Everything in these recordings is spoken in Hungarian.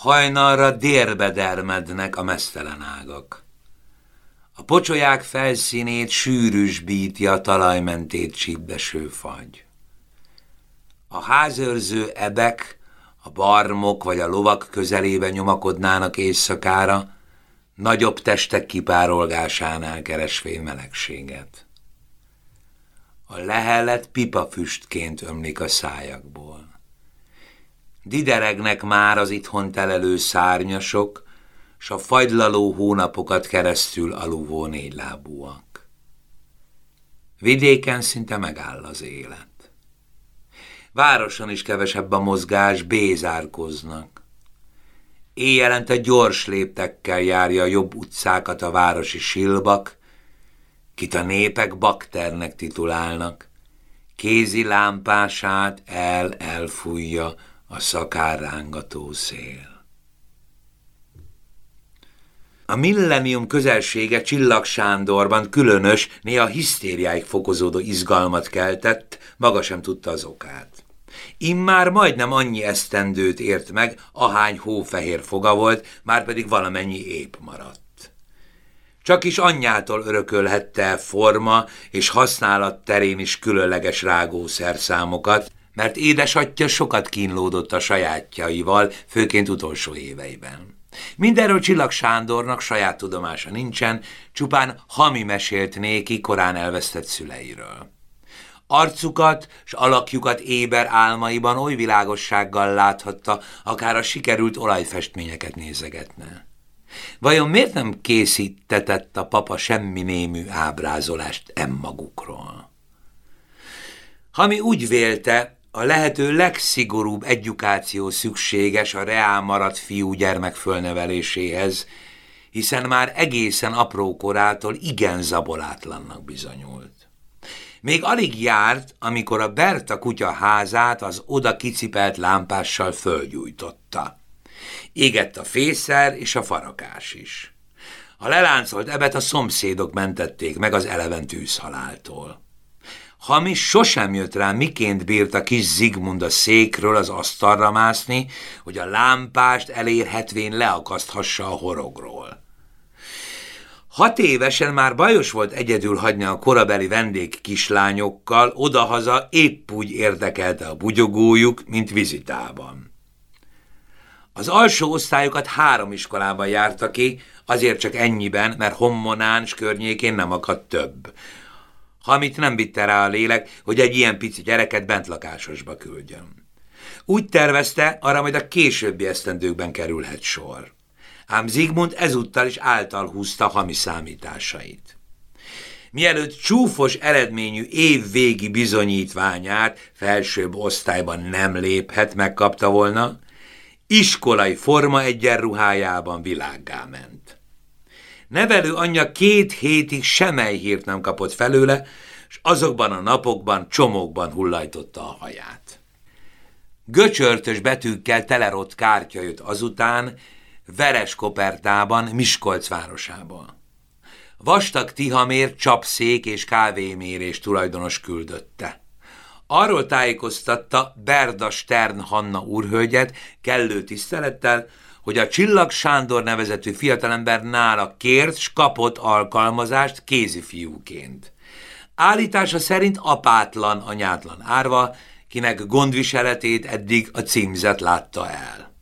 hajnalra délbe dermednek a mesztelen ágak. A pocsolyák felszínét sűrűsbíti a talajmentét csípdeső fagy. A házőrző ebek, a barmok vagy a lovak közelébe nyomakodnának éjszakára, nagyobb testek kipárolgásánál keresvén melegséget. A lehelet pipafüstként ömlik a szájakból. Dideregnek már az itthon telelő szárnyasok, s a fagylaló hónapokat keresztül aluvó négylábúak. Vidéken szinte megáll az élet. Városon is kevesebb a mozgás, bézárkoznak. Éjjelente gyors léptekkel járja a jobb utcákat a városi silbak, kit a népek bakternek titulálnak. Kézi lámpását el-elfújja a szakárrángató szél. A millenium közelsége Csillag Sándorban különös, néha hisztériáig fokozódó izgalmat keltett, maga sem tudta az okát. Immár majdnem annyi esztendőt ért meg, ahány hófehér foga volt, már pedig valamennyi ép maradt. Csak is anyjától örökölhette forma és használat terén is különleges rágószerszámokat, mert édesatja sokat kínlódott a sajátjaival, főként utolsó éveiben. Mindenről Csillag Sándornak saját tudomása nincsen, csupán Hami mesélt néki korán elvesztett szüleiről. Arcukat s alakjukat éber álmaiban oly világossággal láthatta, akár a sikerült olajfestményeket nézegetne. Vajon miért nem készítetett a papa semmi némű ábrázolást emmagukról? Hami úgy vélte, a lehető legszigorúbb edukáció szükséges a reál maradt fiú-gyermek fölneveléséhez, hiszen már egészen apró korától igen zabolátlannak bizonyult. Még alig járt, amikor a Berta kutya házát az oda kicipelt lámpással fölgyújtotta. Égett a fészer és a farakás is. A leláncolt ebet a szomszédok mentették meg az eleven tűzhaláltól. Hamis sosem jött rá, miként bírta kis Zigmund a székről az asztalra mászni, hogy a lámpást elérhetvén leakaszthassa a horogról. Hat évesen már bajos volt egyedül hagyni a korabeli vendég kislányokkal, odahaza épp úgy érdekelte a bugyogójuk, mint vizitában. Az alsó osztályokat három iskolában járta ki, azért csak ennyiben, mert Hommonán környékén nem akadt több. Hamit nem vitte rá a lélek, hogy egy ilyen pici gyereket bentlakásosba küldjön. Úgy tervezte, arra majd a későbbi esztendőkben kerülhet sor ám Zigmund ezúttal is által húzta hamis számításait. Mielőtt csúfos eredményű évvégi bizonyítványát felsőbb osztályban nem léphet, megkapta volna, iskolai forma egyenruhájában világgá ment. Nevelő anyja két hétig semmely hírt nem kapott felőle, és azokban a napokban csomókban hullajtotta a haját. Göcsörtös betűkkel telerott kártya jött azután, Veres Kopertában, Miskolc városából. Vastag Tihamér csapszék és kávémérés tulajdonos küldötte. Arról tájékoztatta Berda Stern Hanna úrhölgyet kellő tisztelettel, hogy a Csillag Sándor nevezetű fiatalember nála kért s kapott alkalmazást kézifiúként. Állítása szerint apátlan, anyátlan árva, kinek gondviseletét eddig a címzet látta el.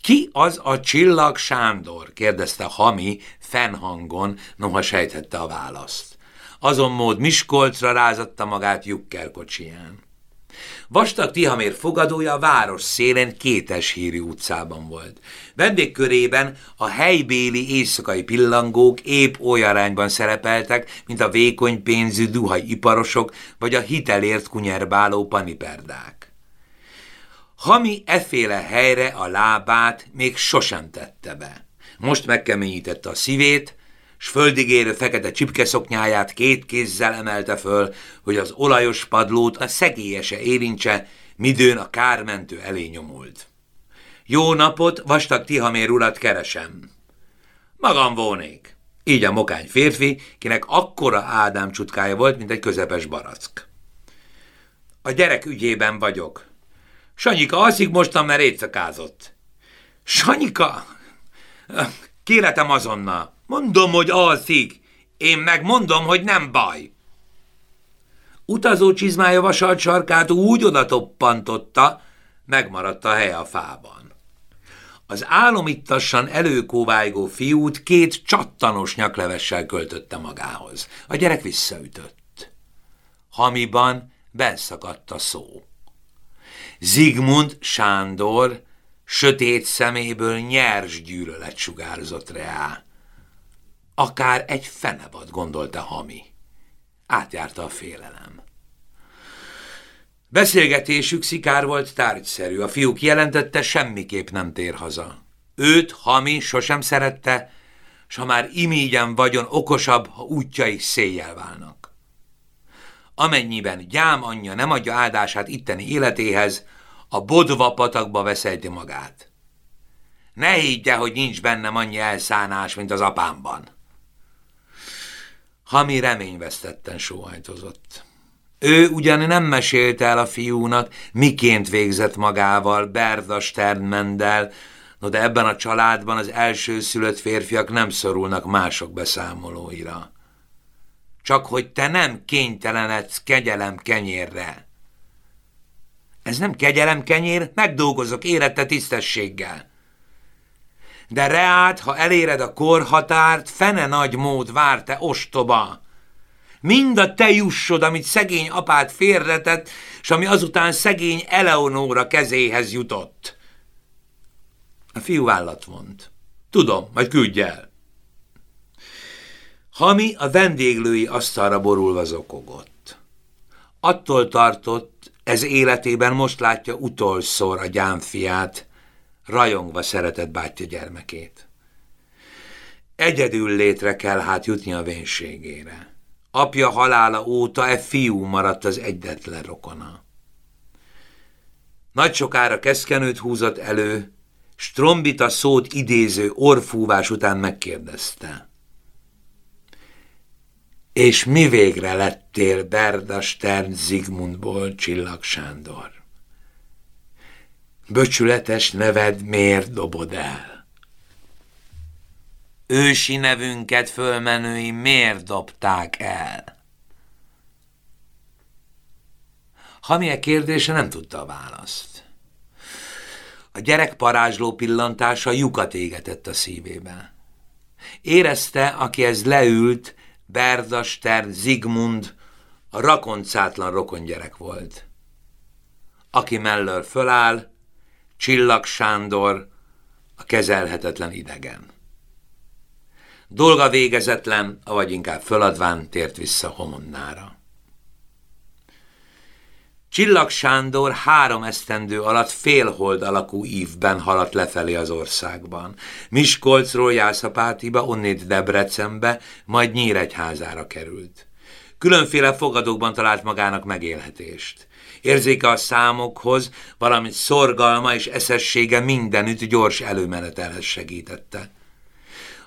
Ki az a csillag Sándor? kérdezte Hami fennhangon, noha sejtette a választ. Azon mód Miskolcra rázatta magát Jukker kocsiján. Vastag Tihamér fogadója a város szélén kétes hírű utcában volt. Vendégkörében a helybéli éjszakai pillangók épp olyan arányban szerepeltek, mint a vékony pénzű duhaj iparosok vagy a hitelért kunyerbáló paniperdák. Hami efféle helyre a lábát még sosem tette be. Most megkeményítette a szívét, s földigérő fekete csipkeszoknyáját két kézzel emelte föl, hogy az olajos padlót a szegélyese érintse, midőn a kármentő elé nyomult. Jó napot, vastag Tihamér urat keresem. Magam volnék. Így a mokány férfi, kinek akkora Ádám csutkája volt, mint egy közepes barack. A gyerek ügyében vagyok, Sanyika alszik mostan, mert éjszakázott. Sanyika, kéretem azonnal. Mondom, hogy alszik. Én meg mondom, hogy nem baj. Utazó csizmája vasalt sarkát úgy oda toppantotta, megmaradt a hely a fában. Az álomittassan előkóvájgó fiút két csattanos nyaklevessel költötte magához. A gyerek visszaütött. Hamiban benszakadt a szó. Zigmund Sándor sötét szeméből nyers gyűlölet sugárzott rá. Akár egy fenevad, gondolta Hami. Átjárta a félelem. Beszélgetésük szikár volt tárgyszerű. A fiú jelentette, semmiképp nem tér haza. Őt Hami sosem szerette, s ha már imígyen vagyon okosabb, ha útjaik széjjel válnak. Amennyiben gyám anyja nem adja áldását itteni életéhez, a bodva patakba veszejti magát. Ne higgye, hogy nincs bennem annyi elszánás, mint az apámban. Hami reményvesztetten sóhajtozott. Ő ugyan nem mesélte el a fiúnak, miként végzett magával Berda Sternmendel, no de ebben a családban az első szülött férfiak nem szorulnak mások beszámolóira. Csak hogy te nem kénytelenedsz kegyelem kenyérre. Ez nem kegyelem kenyér, megdolgozok érette tisztességgel. De reát, ha eléred a korhatárt, fene nagy mód vár te ostoba. Mind a te jussod, amit szegény apát félretett, és ami azután szegény Eleonóra kezéhez jutott. A fiú vállat vont. Tudom, majd küldj el. Hami a vendéglői asztalra borulva zokogott. Attól tartott, ez életében most látja utolszor a gyámfiát, rajongva szeretett bátyja gyermekét. Egyedül létre kell hát jutni a vénségére. Apja halála óta e fiú maradt az egyetlen rokona. Nagy sokára keszkenőt húzott elő, Strombita szót idéző orfúvás után megkérdezte. És mi végre lettél Berda Stern Zigmundból, Csillag Sándor? Böcsületes neved miért dobod el? Ősi nevünket fölmenői miért dobták el? Hamie kérdése nem tudta a választ. A gyerek parázsló pillantása lyukat égetett a szívébe. Érezte, aki ez leült, Berda Stern Zigmund, a rakoncátlan rokongyerek volt. Aki mellől föláll, Csillag Sándor, a kezelhetetlen idegen. Dolga végezetlen, avagy inkább föladván tért vissza Homonnára. Csillag Sándor három esztendő alatt félhold alakú ívben haladt lefelé az országban. Miskolcról Jászapátiba, onnét Debrecenbe, majd Nyíregyházára került. Különféle fogadókban talált magának megélhetést. Érzéke a számokhoz, valamint szorgalma és eszessége mindenütt gyors előmenetelhez segítette.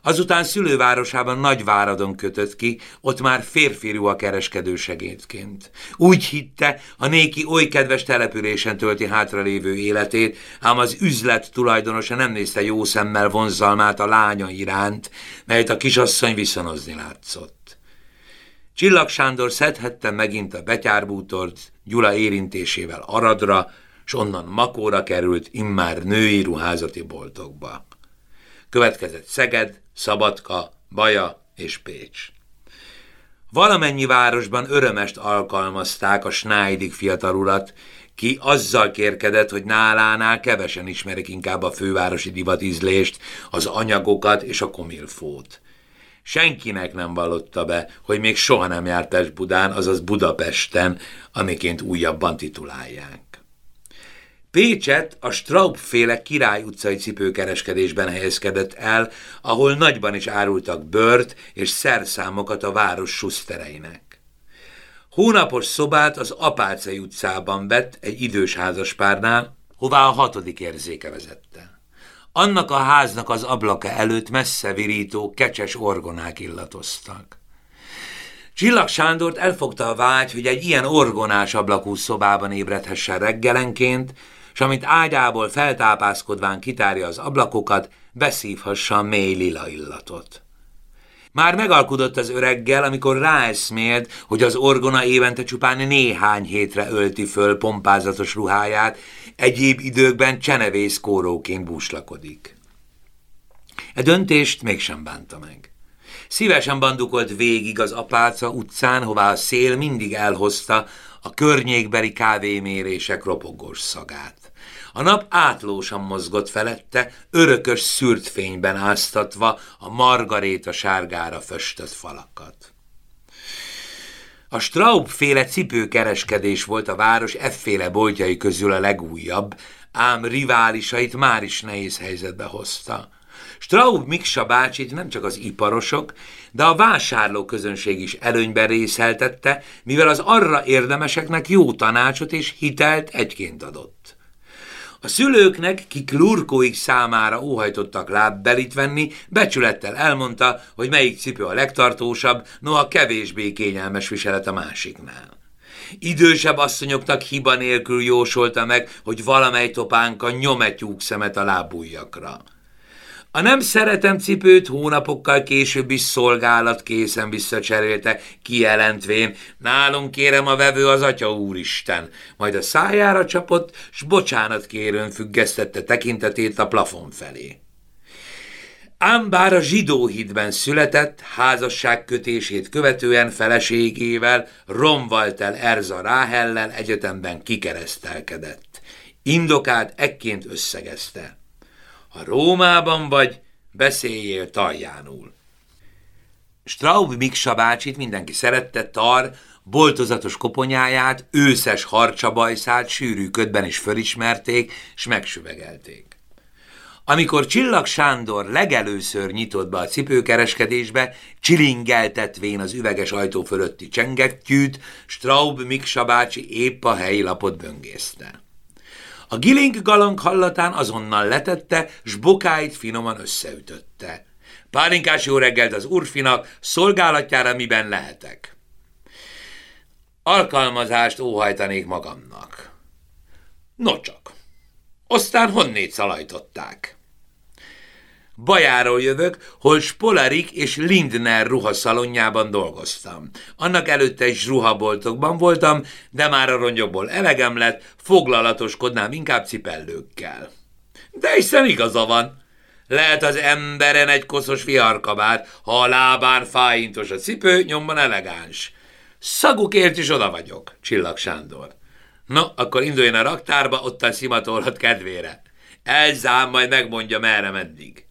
Azután szülővárosában Nagyváradon kötött ki, ott már férfirú a kereskedő segédként. Úgy hitte, a néki oly kedves településen tölti hátralévő életét, ám az üzlet tulajdonosa nem nézte jó szemmel vonzalmát a lánya iránt, melyet a kisasszony viszonozni látszott. Csillag Sándor szedhette megint a betyárbútort Gyula érintésével Aradra, s onnan Makóra került immár női ruházati boltokba. Következett Szeged, Szabadka, Baja és Pécs. Valamennyi városban örömest alkalmazták a Snájdik fiatalulat, ki azzal kérkedett, hogy nálánál kevesen ismerik inkább a fővárosi divatízlést, az anyagokat és a komilfót. Senkinek nem vallotta be, hogy még soha nem járt Budán, azaz Budapesten, amiként újabban titulálják. Pécset a Straub-féle Király utcai cipőkereskedésben helyezkedett el, ahol nagyban is árultak bört és szerszámokat a város susztereinek. Hónapos szobát az Apácai utcában vett egy idős házaspárnál, hová a hatodik érzéke vezette. Annak a háznak az ablaka előtt messze virító, kecses orgonák illatoztak. Csillag Sándort elfogta a vágy, hogy egy ilyen orgonás ablakú szobában ébredhessen reggelenként, s amint ágyából feltápászkodván kitárja az ablakokat, beszívhassa a mély lila illatot. Már megalkudott az öreggel, amikor ráeszmélt, hogy az orgona évente csupán néhány hétre ölti föl pompázatos ruháját, egyéb időkben csenevész kóróként búslakodik. E döntést mégsem bánta meg. Szívesen bandukolt végig az apáca utcán, hová a szél mindig elhozta a környékbeli kávémérések ropogós szagát. A nap átlósan mozgott felette, örökös szűrt fényben áztatva a margaréta sárgára föstött falakat. A Straub féle cipőkereskedés volt a város efféle boltjai közül a legújabb, ám riválisait már is nehéz helyzetbe hozta. Straub Miksa bácsit nem csak az iparosok, de a vásárló közönség is előnyben részeltette, mivel az arra érdemeseknek jó tanácsot és hitelt egyként adott. A szülőknek, kik lurkóik számára óhajtottak lábbelit venni, becsülettel elmondta, hogy melyik cipő a legtartósabb, noha kevésbé kényelmes viselet a másiknál. Idősebb asszonyoknak hiba nélkül jósolta meg, hogy valamely topánka nyom egy szemet a lábújakra. A nem szeretem cipőt hónapokkal később is szolgálat készen visszacserélte, kijelentvén, nálunk kérem a vevő az Atya Úristen, majd a szájára csapott, s bocsánat kérőn függesztette tekintetét a plafon felé. Ám bár a zsidóhídben született, házasság kötését követően feleségével, Romvaltel Erza Ráhellel egyetemben kikeresztelkedett. Indokát ekként összegezte. Ha Rómában vagy, beszéljél taljánul. Straub Miksa bácsit mindenki szerette, tar, boltozatos koponyáját, őszes harcsabajszát sűrű ködben is fölismerték, s megsüvegelték. Amikor Csillag Sándor legelőször nyitott be a cipőkereskedésbe, csilingeltetvén az üveges ajtó fölötti csengettyűt, Straub Miksa bácsi épp a helyi lapot böngészte. A giling galang hallatán azonnal letette, s bokáit finoman összeütötte. Pálinkás jó reggelt az urfinak, szolgálatjára miben lehetek. Alkalmazást óhajtanék magamnak. Nocsak. Aztán honnét szalajtották? Bajáról jövök, hol Spolarik és Lindner ruhaszalonjában dolgoztam. Annak előtte is ruhaboltokban voltam, de már a rongyokból elegem lett, foglalatoskodnám inkább cipellőkkel. De hiszen igaza van. Lehet az emberen egy koszos viharkabát, ha a lábán fájintos a cipő, nyomban elegáns. Szagukért is oda vagyok, Csillag Sándor. No, akkor induljon a raktárba, ottan szimatolhat kedvére. Elzám, majd megmondja merre meddig.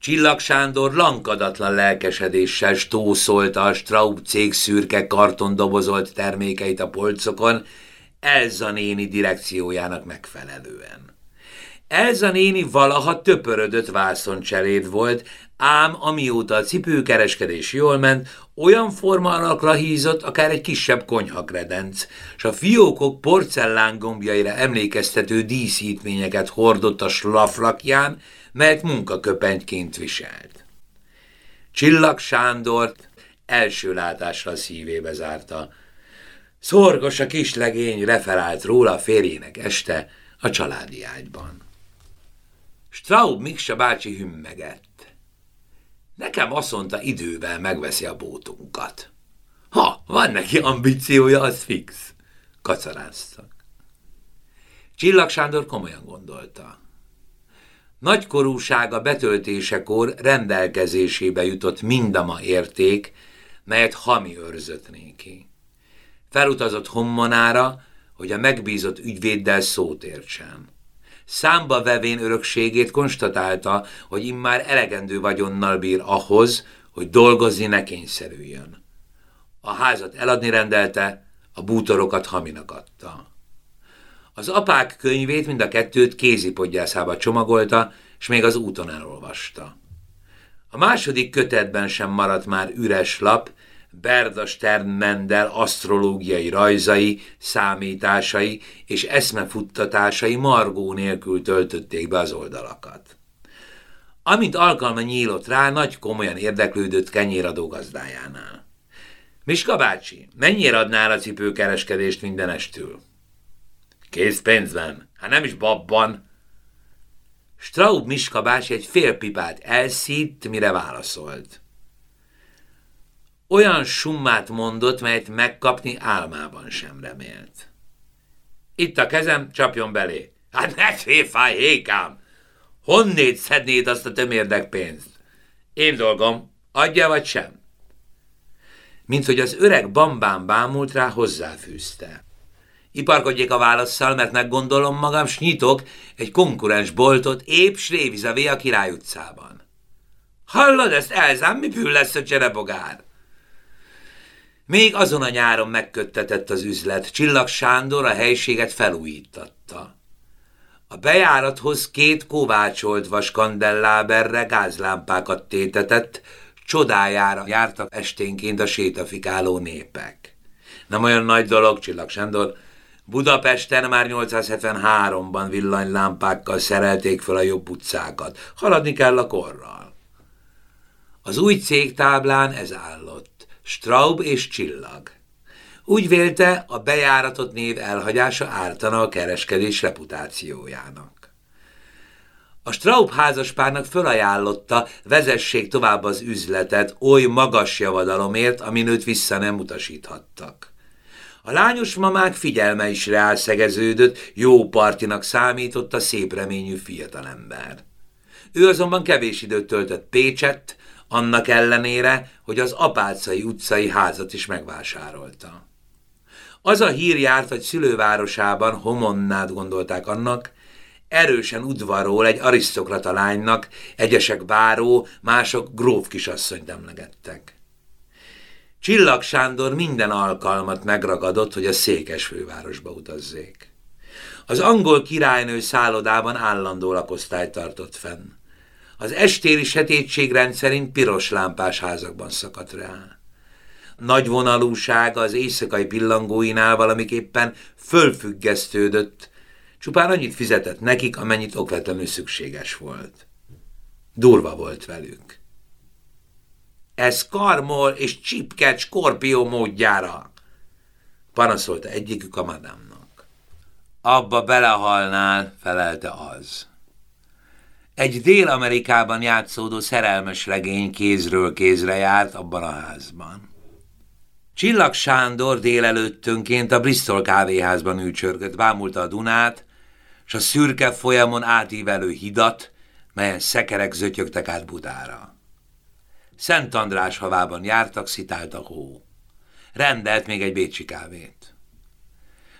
Csillag Sándor lankadatlan lelkesedéssel stószolta a Straub cég szürke kartondobozolt termékeit a polcokon, Elza néni direkciójának megfelelően. Elza néni valaha töpörödött vászoncseléd volt, ám amióta a cipőkereskedés jól ment, olyan forma alakra hízott, akár egy kisebb konyhakredenc, s a fiókok porcellán gombjaira emlékeztető díszítményeket hordott a slaflakján, mert munkaköpenyként viselt. Csillag Sándort első látásra szívébe zárta. Szorgos a kislegény referált róla férjének este a családi ágyban. Straub Miksa bácsi hümmegett. Nekem azt mondta, idővel megveszi a bótunkat. Ha, van neki ambíciója, az fix, kacaráztak. Csillag Sándor komolyan gondolta. Nagykorúsága betöltésekor rendelkezésébe jutott mindama érték, melyet Hami őrzött néki. Felutazott Hommanára, hogy a megbízott ügyvéddel szót értsen. Számba vevén örökségét konstatálta, hogy immár elegendő vagyonnal bír ahhoz, hogy dolgozni ne kényszerüljön. A házat eladni rendelte, a bútorokat Haminak adta. Az apák könyvét mind a kettőt kézipodgyászába csomagolta, és még az úton elolvasta. A második kötetben sem maradt már üres lap, Berda Stern Mendel asztrológiai rajzai, számításai és eszmefuttatásai margó nélkül töltötték be az oldalakat. Amint alkalma nyílott rá, nagy komolyan érdeklődött kenyéradó gazdájánál. Miska bácsi, mennyire adnál a cipőkereskedést mindenestül? Készpénzben, hát nem is babban. Straub Miskabás egy fél pipát elszít, mire válaszolt. Olyan summát mondott, melyet megkapni álmában sem remélt. Itt a kezem, csapjon belé. Hát ne tréfáj, hékám! Honnét szednéd azt a tömérdek pénzt? Én dolgom, adja vagy sem? Mint hogy az öreg bambán bámult rá, hozzáfűzte. Iparkodjék a válaszsal, mert meggondolom magam, s nyitok egy konkurens boltot épp Srévizavé a Király utcában. Hallod ezt, elzám, mi bűn lesz a cserebogár? Még azon a nyáron megköttetett az üzlet, Csillag Sándor a helységet felújítatta. A bejárathoz két kovácsolt vaskandelláberre gázlámpákat tétetett, csodájára jártak esténként a sétafikáló népek. Nem olyan nagy dolog, Csillag Sándor, Budapesten már 873-ban villanylámpákkal szerelték fel a jobb utcákat. Haladni kell a korral. Az új cégtáblán ez állott. Straub és Csillag. Úgy vélte, a bejáratott név elhagyása ártana a kereskedés reputációjának. A Straub házaspárnak fölajánlotta, vezessék tovább az üzletet oly magas javadalomért, amin őt vissza nem utasíthattak. A lányos mamák figyelme is rászegeződött, jó partinak számított a szép reményű fiatalember. Ő azonban kevés időt töltött Pécsett, annak ellenére, hogy az apácai utcai házat is megvásárolta. Az a hír járt, hogy szülővárosában homonnát gondolták annak, erősen udvarról egy arisztokrata lánynak, egyesek báró, mások gróf kisasszonyt emlegettek. Csillag Sándor minden alkalmat megragadott, hogy a székes fővárosba utazzék. Az angol királynő szállodában állandó lakosztályt tartott fenn. Az estéri setétség rendszerint piros lámpás házakban szakadt rá. Nagy vonalúság az éjszakai pillangóinál valamiképpen fölfüggesztődött, csupán annyit fizetett nekik, amennyit okvetlenül szükséges volt. Durva volt velük. Ez karmol és csipket skorpió módjára, panaszolta egyikük a madámnak. Abba belehalnál, felelte az. Egy Dél-Amerikában játszódó szerelmes legény kézről kézre járt abban a házban. Csillag Sándor délelőttönként a Bristol kávéházban ülcsörgött, bámulta a Dunát, és a szürke folyamon átívelő hidat, melyen szekerek zötyögtek át Budára. Szent András havában jártak, szitált a hó. Rendelt még egy bécsi kávét.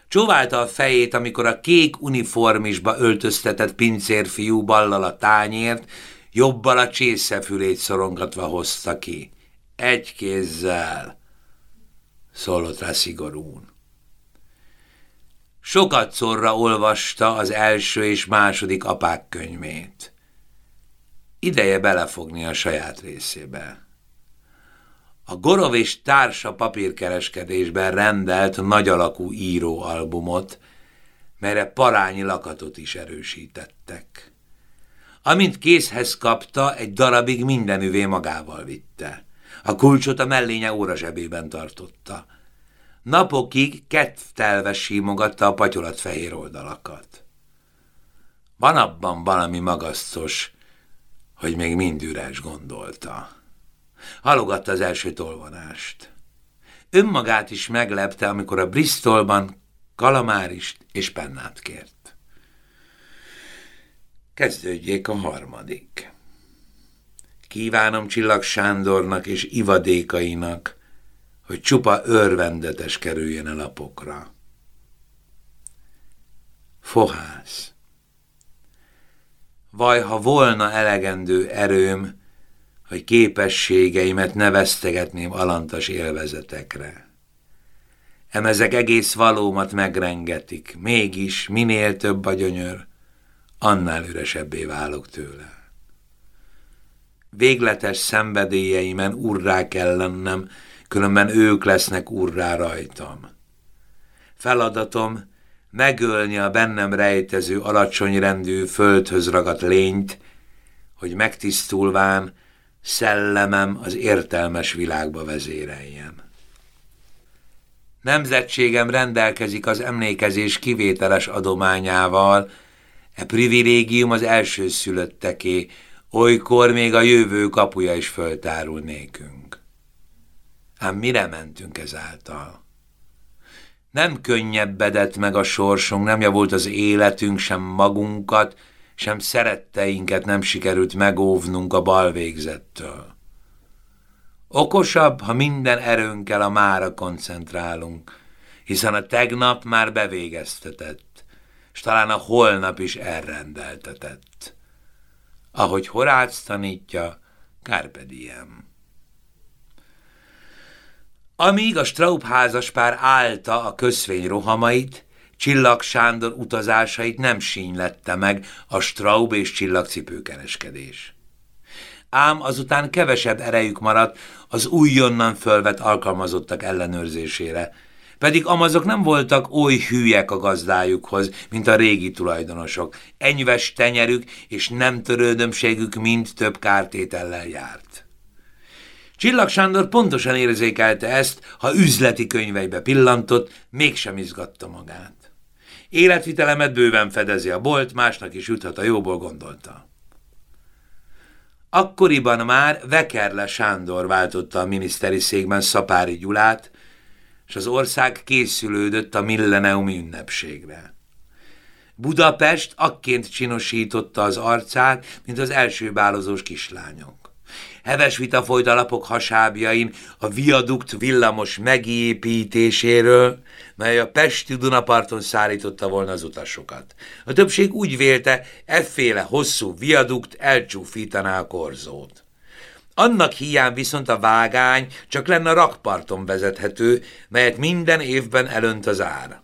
Csóválta a fejét, amikor a kék uniformisba öltöztetett pincérfiú ballal a tányért, jobbal a csészefülét szorongatva hozta ki. Egy kézzel, szólott rá szigorún. Sokat szorra olvasta az első és második apák könyvét. Ideje belefogni a saját részébe. A Gorov és társa papírkereskedésben rendelt nagy alakú íróalbumot, melyre parányi lakatot is erősítettek. Amint készhez kapta, egy darabig mindenüvé magával vitte. A kulcsot a mellénye óra zsebében tartotta. Napokig kettelve símogatta a patyolat fehér oldalakat. Van abban valami magasztos, hogy még mind üres gondolta. Halogatta az első tolvonást. Önmagát is meglepte, amikor a Bristolban kalamárist és pennát kért. Kezdődjék a harmadik. Kívánom Csillag Sándornak és ivadékainak, hogy csupa örvendetes kerüljön a lapokra. Fohász. Vaj, ha volna elegendő erőm, hogy képességeimet neveztegetném alantas élvezetekre. Emezek egész valómat megrengetik, mégis minél több a gyönyör, annál üresebbé válok tőle. Végletes szenvedélyeimen urrá kell lennem, különben ők lesznek urrá rajtam. Feladatom megölni a bennem rejtező alacsony rendű földhöz ragadt lényt, hogy megtisztulván szellemem az értelmes világba vezéreljen. Nemzetségem rendelkezik az emlékezés kivételes adományával, e privilégium az első szülötteké, olykor még a jövő kapuja is föltárul nékünk. Ám mire mentünk ezáltal? Nem könnyebbedett meg a sorsunk, nem javult az életünk, sem magunkat, sem szeretteinket nem sikerült megóvnunk a balvégzettől. Okosabb, ha minden erőnkkel a mára koncentrálunk, hiszen a tegnap már bevégeztetett, és talán a holnap is elrendeltetett. Ahogy Horác tanítja, Carpe diem. Amíg a Straub házaspár állta a köszvény rohamait, Csillag Sándor utazásait nem sínylette meg a Straub és csillagcipőkereskedés. Ám azután kevesebb erejük maradt az újonnan fölvett alkalmazottak ellenőrzésére, pedig amazok nem voltak oly hülyek a gazdájukhoz, mint a régi tulajdonosok. Enyves tenyerük és nem törődömségük mind több kártétellel járt. Csillag Sándor pontosan érzékelte ezt, ha üzleti könyveibe pillantott, mégsem izgatta magát. Életvitelemet bőven fedezi a bolt, másnak is juthat a jóból gondolta. Akkoriban már Vekerle Sándor váltotta a miniszteri székben Szapári Gyulát, és az ország készülődött a milleneumi ünnepségre. Budapest akként csinosította az arcát, mint az első bálozós kislányok. Heves vita folyt a lapok hasábjain a viadukt villamos megépítéséről, mely a Pesti Dunaparton szállította volna az utasokat. A többség úgy vélte, efféle hosszú viadukt elcsúfítaná a korzót. Annak hiány viszont a vágány csak lenne a rakparton vezethető, melyet minden évben elönt az ár.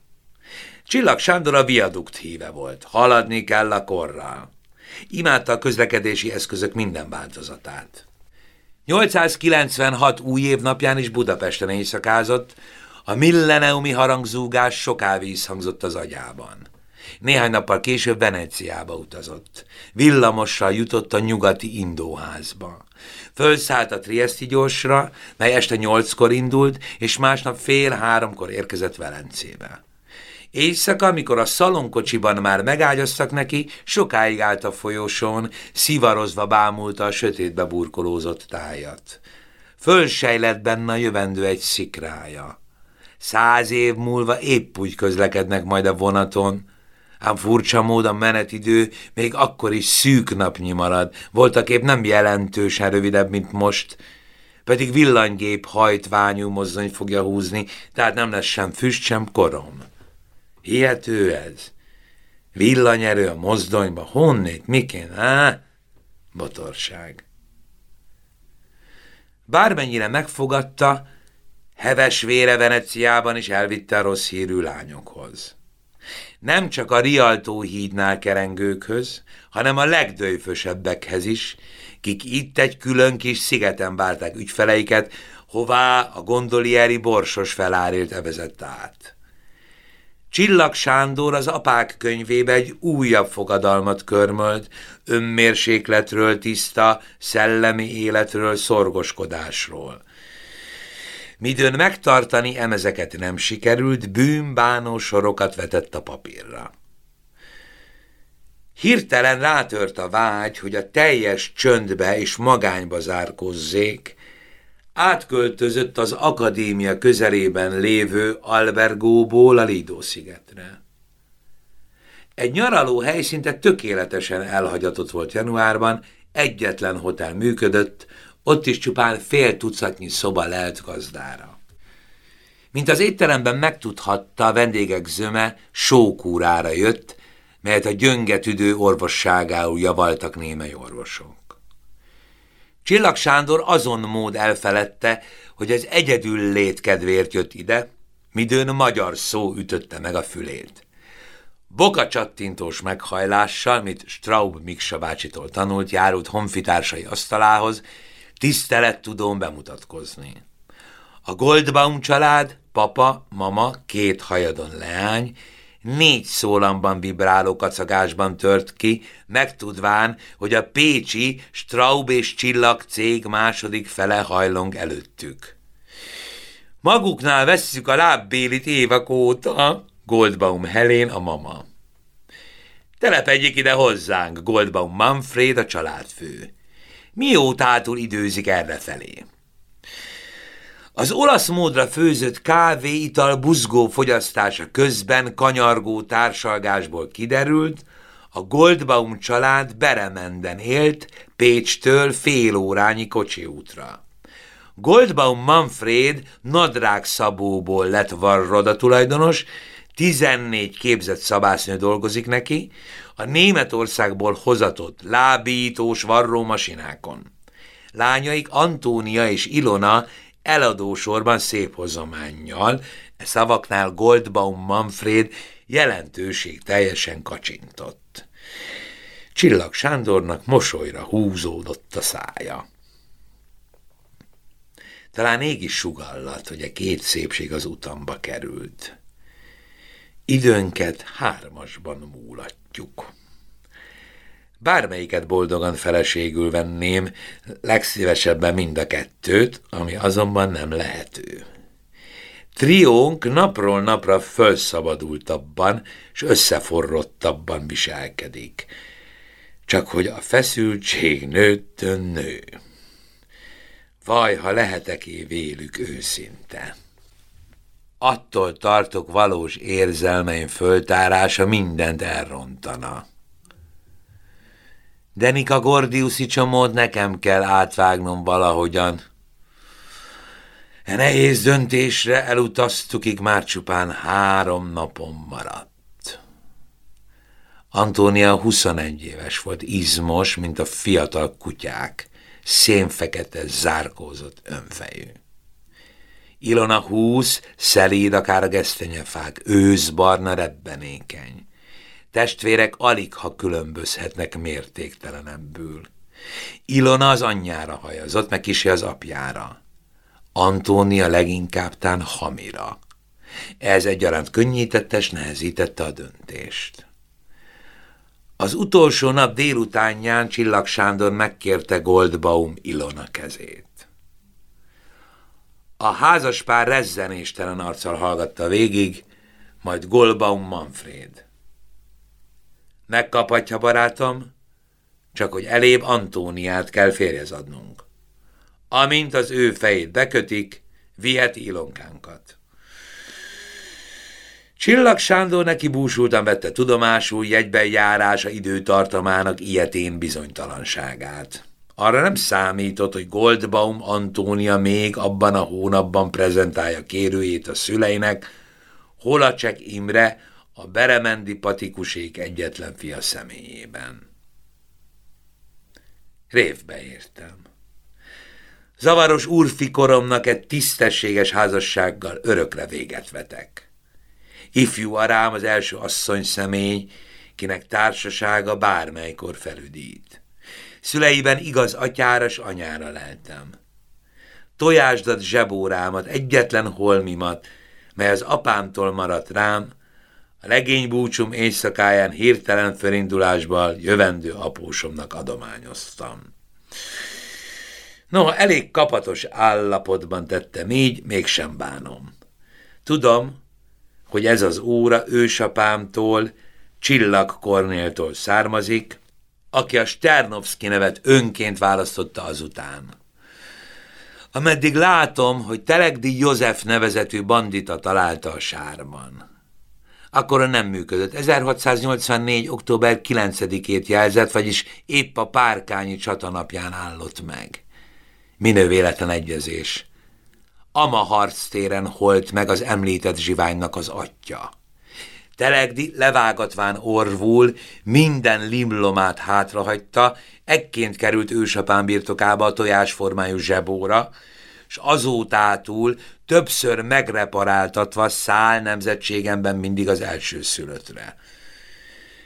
Csillag Sándor a viadukt híve volt, haladni kell a korral. Imádta a közlekedési eszközök minden változatát. 896 új évnapján is Budapesten éjszakázott, a milleneumi harangzúgás soká vízhangzott az agyában. Néhány nappal később Veneciába utazott. Villamossal jutott a nyugati indóházba. Fölszállt a Triesti gyorsra, mely este nyolckor indult, és másnap fél háromkor érkezett Velencébe. Éjszaka, amikor a szalonkocsiban már megágyaztak neki, sokáig állt a folyosón, szivarozva bámulta a sötétbe burkolózott tájat. Fölsejlett benne a jövendő egy szikrája. Száz év múlva épp úgy közlekednek majd a vonaton, ám furcsa mód a menetidő még akkor is szűk napnyi marad, voltak épp nem jelentősen rövidebb, mint most, pedig villanygép hajtványú mozdony fogja húzni, tehát nem lesz sem füst, sem korom. Hihető ez? Villanyerő a mozdonyba, honnét, miként, á? Botorság. Bármennyire megfogadta, heves vére Veneciában is elvitte a rossz hírű lányokhoz. Nem csak a Rialtó hídnál kerengőkhöz, hanem a legdőfösebbekhez is, kik itt egy külön kis szigeten várták ügyfeleiket, hová a gondolieri borsos felárélt evezett át. Csillag Sándor az apák könyvébe egy újabb fogadalmat körmölt, önmérsékletről tiszta, szellemi életről, szorgoskodásról. Midőn megtartani emezeket nem sikerült, bűnbánó sorokat vetett a papírra. Hirtelen rátört a vágy, hogy a teljes csöndbe és magányba zárkozzék, átköltözött az akadémia közelében lévő albergóból a Lido-szigetre. Egy nyaraló hely szinte tökéletesen elhagyatott volt januárban, egyetlen hotel működött, ott is csupán fél tucatnyi szoba lelt gazdára. Mint az étteremben megtudhatta, a vendégek zöme sókúrára jött, melyet a gyöngetüdő orvosságául javaltak némely orvosok. Csillag Sándor azon mód elfeledte, hogy az egyedül létkedvért jött ide, midőn magyar szó ütötte meg a fülét. Boka csattintós meghajlással, mint Straub Miksa bácsitól tanult, járult honfitársai asztalához, tisztelet tudom bemutatkozni. A Goldbaum család, papa, mama, két hajadon leány, négy szólamban vibráló kacagásban tört ki, megtudván, hogy a Pécsi Straub és Csillag cég második fele hajlong előttük. Maguknál vesszük a lábbélit évek óta, Goldbaum Helén a mama. Telepedjék ide hozzánk, Goldbaum Manfred a családfő. Miótától időzik errefelé? Az olasz módra főzött kávé, ital, buzgó fogyasztása közben kanyargó társalgásból kiderült, a Goldbaum család Beremenden élt Pécstől fél órányi kocsiútra. Goldbaum Manfred nadrág szabóból lett varroda tulajdonos, 14 képzett szabásznő dolgozik neki, a Németországból hozatott lábítós varrómasinákon. Lányaik Antónia és Ilona eladósorban szép hozománnyal, e szavaknál Goldbaum Manfred jelentőség teljesen kacsintott. Csillag Sándornak mosolyra húzódott a szája. Talán ég is sugallat, hogy a két szépség az utamba került. Időnket hármasban múlatjuk. Bármelyiket boldogan feleségül venném, legszívesebben mind a kettőt, ami azonban nem lehető. Triónk napról napra fölszabadultabban és összeforrottabban viselkedik. Csak hogy a feszültség nőttön nő. Vaj, ha lehetek-é vélük őszinte. Attól tartok valós érzelmeim föltárása mindent elrontana. Denika Gordiuszi csomót nekem kell átvágnom valahogyan. E nehéz döntésre elutaztukig már csupán három napon maradt. Antónia 21 éves volt, izmos, mint a fiatal kutyák, szénfekete, zárkózott önfejű. Ilona húsz, szelíd akár a gesztenyefák, őszbarna rebbenékeny. Testvérek alig, ha különbözhetnek mértéktelenebbül. Ilona az anyjára hajazott, meg kisé az apjára. Antónia leginkább tán Hamira. Ez egyaránt könnyítette és nehezítette a döntést. Az utolsó nap délutánján Csillag Sándor megkérte Goldbaum Ilona kezét. A házaspár rezzenéstelen arccal hallgatta végig, majd Goldbaum Manfred. Megkaphatja, barátom, csak hogy elébb Antóniát kell férjezadnunk. Amint az ő fejét bekötik, viheti ilonkánkat. Csillag Sándor neki búsultan vette tudomásul jegyben járása időtartamának ilyetén bizonytalanságát. Arra nem számított, hogy Goldbaum Antónia még abban a hónapban prezentálja kérőjét a szüleinek, Holacek Imre a Beremendi patikusék egyetlen fia személyében. Révbe értem. Zavaros úrfikoromnak egy tisztességes házassággal örökre véget vetek. Ifjú arám az első asszony személy, kinek társasága bármelykor felüdít. Szüleiben igaz atyára s anyára leltem. Tojásdat zsebórámat, egyetlen holmimat, mely az apámtól maradt rám, a legény búcsum éjszakáján hirtelen felindulásból jövendő apósomnak adományoztam. Noha elég kapatos állapotban tettem így, mégsem bánom. Tudom, hogy ez az óra ősapámtól, Csillag Kornéltól származik, aki a Sternovszki nevet önként választotta azután. Ameddig látom, hogy Telegdi József nevezetű bandita találta a sárban. Akkor nem működött. 1684. október 9-ét jelzett, vagyis épp a párkányi csatanapján állott meg. Minő véletlen egyezés. Ama harctéren holt meg az említett zsiványnak az atya. Telegdi levágatván orvul, minden limlomát hátrahagyta, ekként került ősapán birtokába a tojásformájú zsebóra, s azótától többször megreparáltatva száll nemzetségemben mindig az első szülöttre.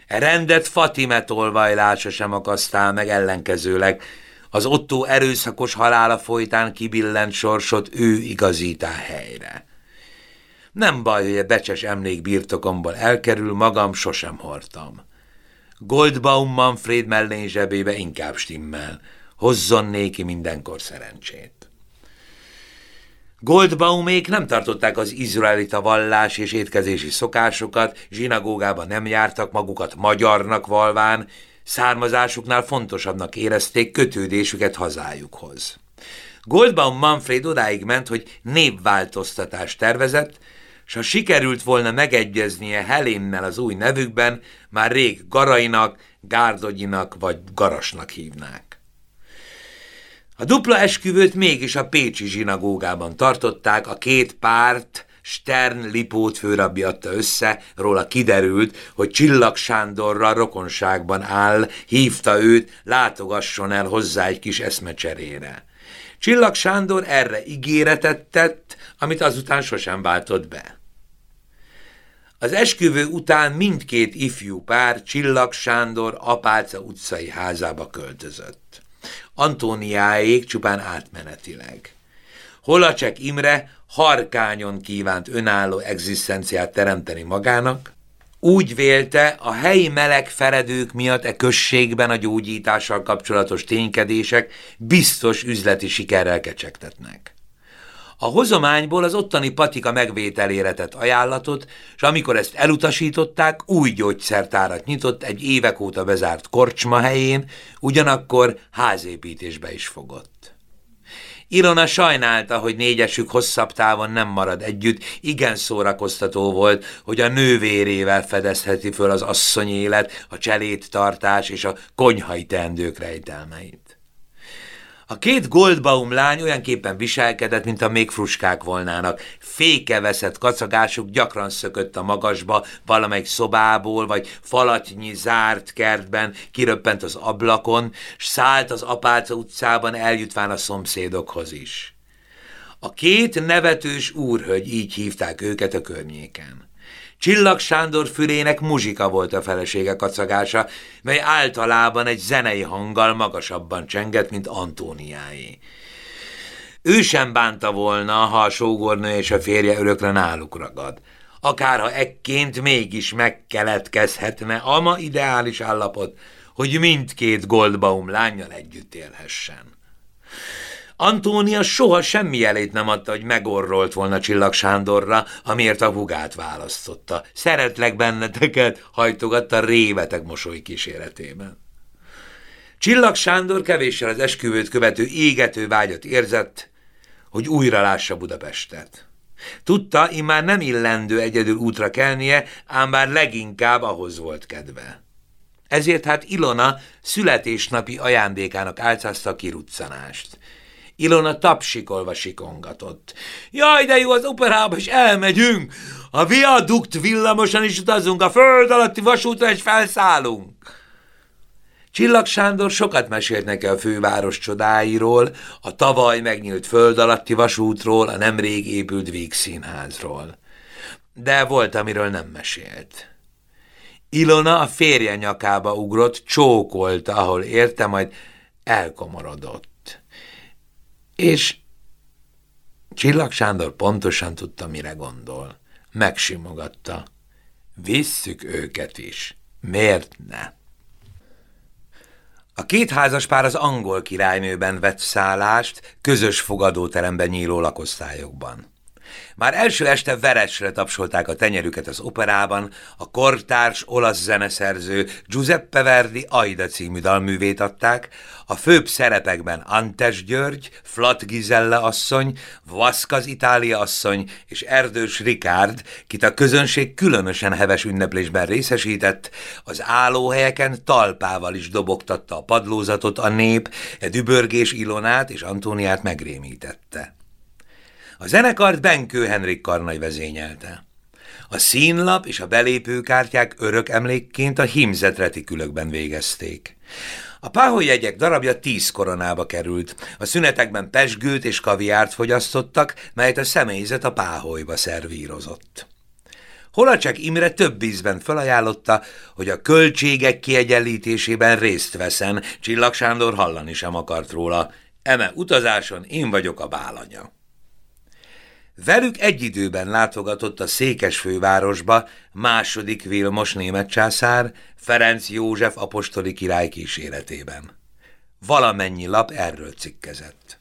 E rendet Fatime tolvajlása sem akasztál meg ellenkezőleg, az Otto erőszakos halála folytán kibillent sorsot ő igazítá helyre. Nem baj, hogy a becses emlék birtokomból elkerül, magam sosem hordtam. Goldbaum Manfred mellén zsebébe inkább stimmel, hozzon néki mindenkor szerencsét. Goldbaumék nem tartották az izraelita vallás és étkezési szokásokat, zsinagógába nem jártak magukat magyarnak valván, származásuknál fontosabbnak érezték kötődésüket hazájukhoz. Goldbaum Manfred odáig ment, hogy népváltoztatást tervezett, s ha sikerült volna megegyeznie Helénnel az új nevükben, már rég Garainak, Gárdogyinak vagy Garasnak hívnák. A dupla esküvőt mégis a Pécsi zsinagógában tartották, a két párt Stern Lipót főrabbi adta össze, róla kiderült, hogy Csillag Sándorra rokonságban áll, hívta őt, látogasson el hozzá egy kis eszmecserére. Csillag Sándor erre ígéretet tett, amit azután sosem váltott be. Az esküvő után mindkét ifjú pár Csillag Sándor Apáca utcai házába költözött. Antóniáék csupán átmenetileg. Holacek Imre harkányon kívánt önálló egzisztenciát teremteni magának, úgy vélte, a helyi meleg feredők miatt e községben a gyógyítással kapcsolatos ténykedések biztos üzleti sikerrel kecsegtetnek. A hozományból az ottani patika megvételére tett ajánlatot, és amikor ezt elutasították, új gyógyszertárat nyitott egy évek óta bezárt korcsma helyén, ugyanakkor házépítésbe is fogott. Ilona sajnálta, hogy négyesük hosszabb távon nem marad együtt, igen szórakoztató volt, hogy a nővérével fedezheti föl az asszony élet, a cselédtartás és a konyhai teendők rejtelmeit. A két Goldbaum lány olyanképpen viselkedett, mint a még fruskák volnának. Fékeveszett kacagásuk gyakran szökött a magasba, valamelyik szobából, vagy falatnyi zárt kertben kiröppent az ablakon, s szállt az Apáca utcában eljutván a szomszédokhoz is. A két nevetős úrhölgy így hívták őket a környéken. Csillag Sándor fülének muzsika volt a felesége kacagása, mely általában egy zenei hanggal magasabban csengett, mint Antóniáé. Ő sem bánta volna, ha a sógornő és a férje örökre náluk ragad. Akárha ekként mégis megkeletkezhetne a ma ideális állapot, hogy mindkét Goldbaum lányjal együtt élhessen. Antónia soha semmi jelét nem adta, hogy megorrolt volna Csillag Sándorra, amiért a hugát választotta. Szeretlek benneteket, hajtogatta réveteg mosoly kíséretében. Csillag Sándor kevéssel az esküvőt követő égető vágyat érzett, hogy újra lássa Budapestet. Tudta, immár nem illendő egyedül útra kelnie, ám bár leginkább ahhoz volt kedve. Ezért hát Ilona születésnapi ajándékának álcázta a kiruccanást. Ilona tapsikolva sikongatott. Jaj, de jó, az operába is elmegyünk! A viadukt villamosan is utazunk, a föld alatti vasútra is felszállunk! Csillag Sándor sokat mesélt neki a főváros csodáiról, a tavaly megnyílt föld alatti vasútról, a nemrég épült Vígszínházról. De volt, amiről nem mesélt. Ilona a férje nyakába ugrott, csókolta, ahol érte, majd elkomorodott. És Csillag Sándor pontosan tudta, mire gondol. Megsimogatta. Visszük őket is. Miért ne? A két házas pár az angol királynőben vett szállást, közös fogadóteremben nyíló lakosztályokban. Már első este veresre tapsolták a tenyerüket az operában, a kortárs olasz zeneszerző Giuseppe Verdi Aida című dalművét adták, a főbb szerepekben Antes György, Flat Gizella asszony, Vaszkaz Itália asszony és Erdős Rikárd, kit a közönség különösen heves ünneplésben részesített, az állóhelyeken talpával is dobogtatta a padlózatot a nép, e dübörgés Ilonát és Antóniát megrémítette. A zenekart Benkő Henrik Karnai vezényelte. A színlap és a belépőkártyák örök emlékként a himzet retikülökben végezték. A páholyjegyek darabja tíz koronába került. A szünetekben pesgőt és kaviárt fogyasztottak, melyet a személyzet a páholyba szervírozott. Holacsak Imre több ízben felajánlotta, hogy a költségek kiegyenlítésében részt veszen, Csillag Sándor hallani sem akart róla. Eme utazáson én vagyok a bálanya. Velük egy időben látogatott a Székesfővárosba második Vilmos német császár, Ferenc József apostoli király kíséretében. Valamennyi lap erről cikkezett.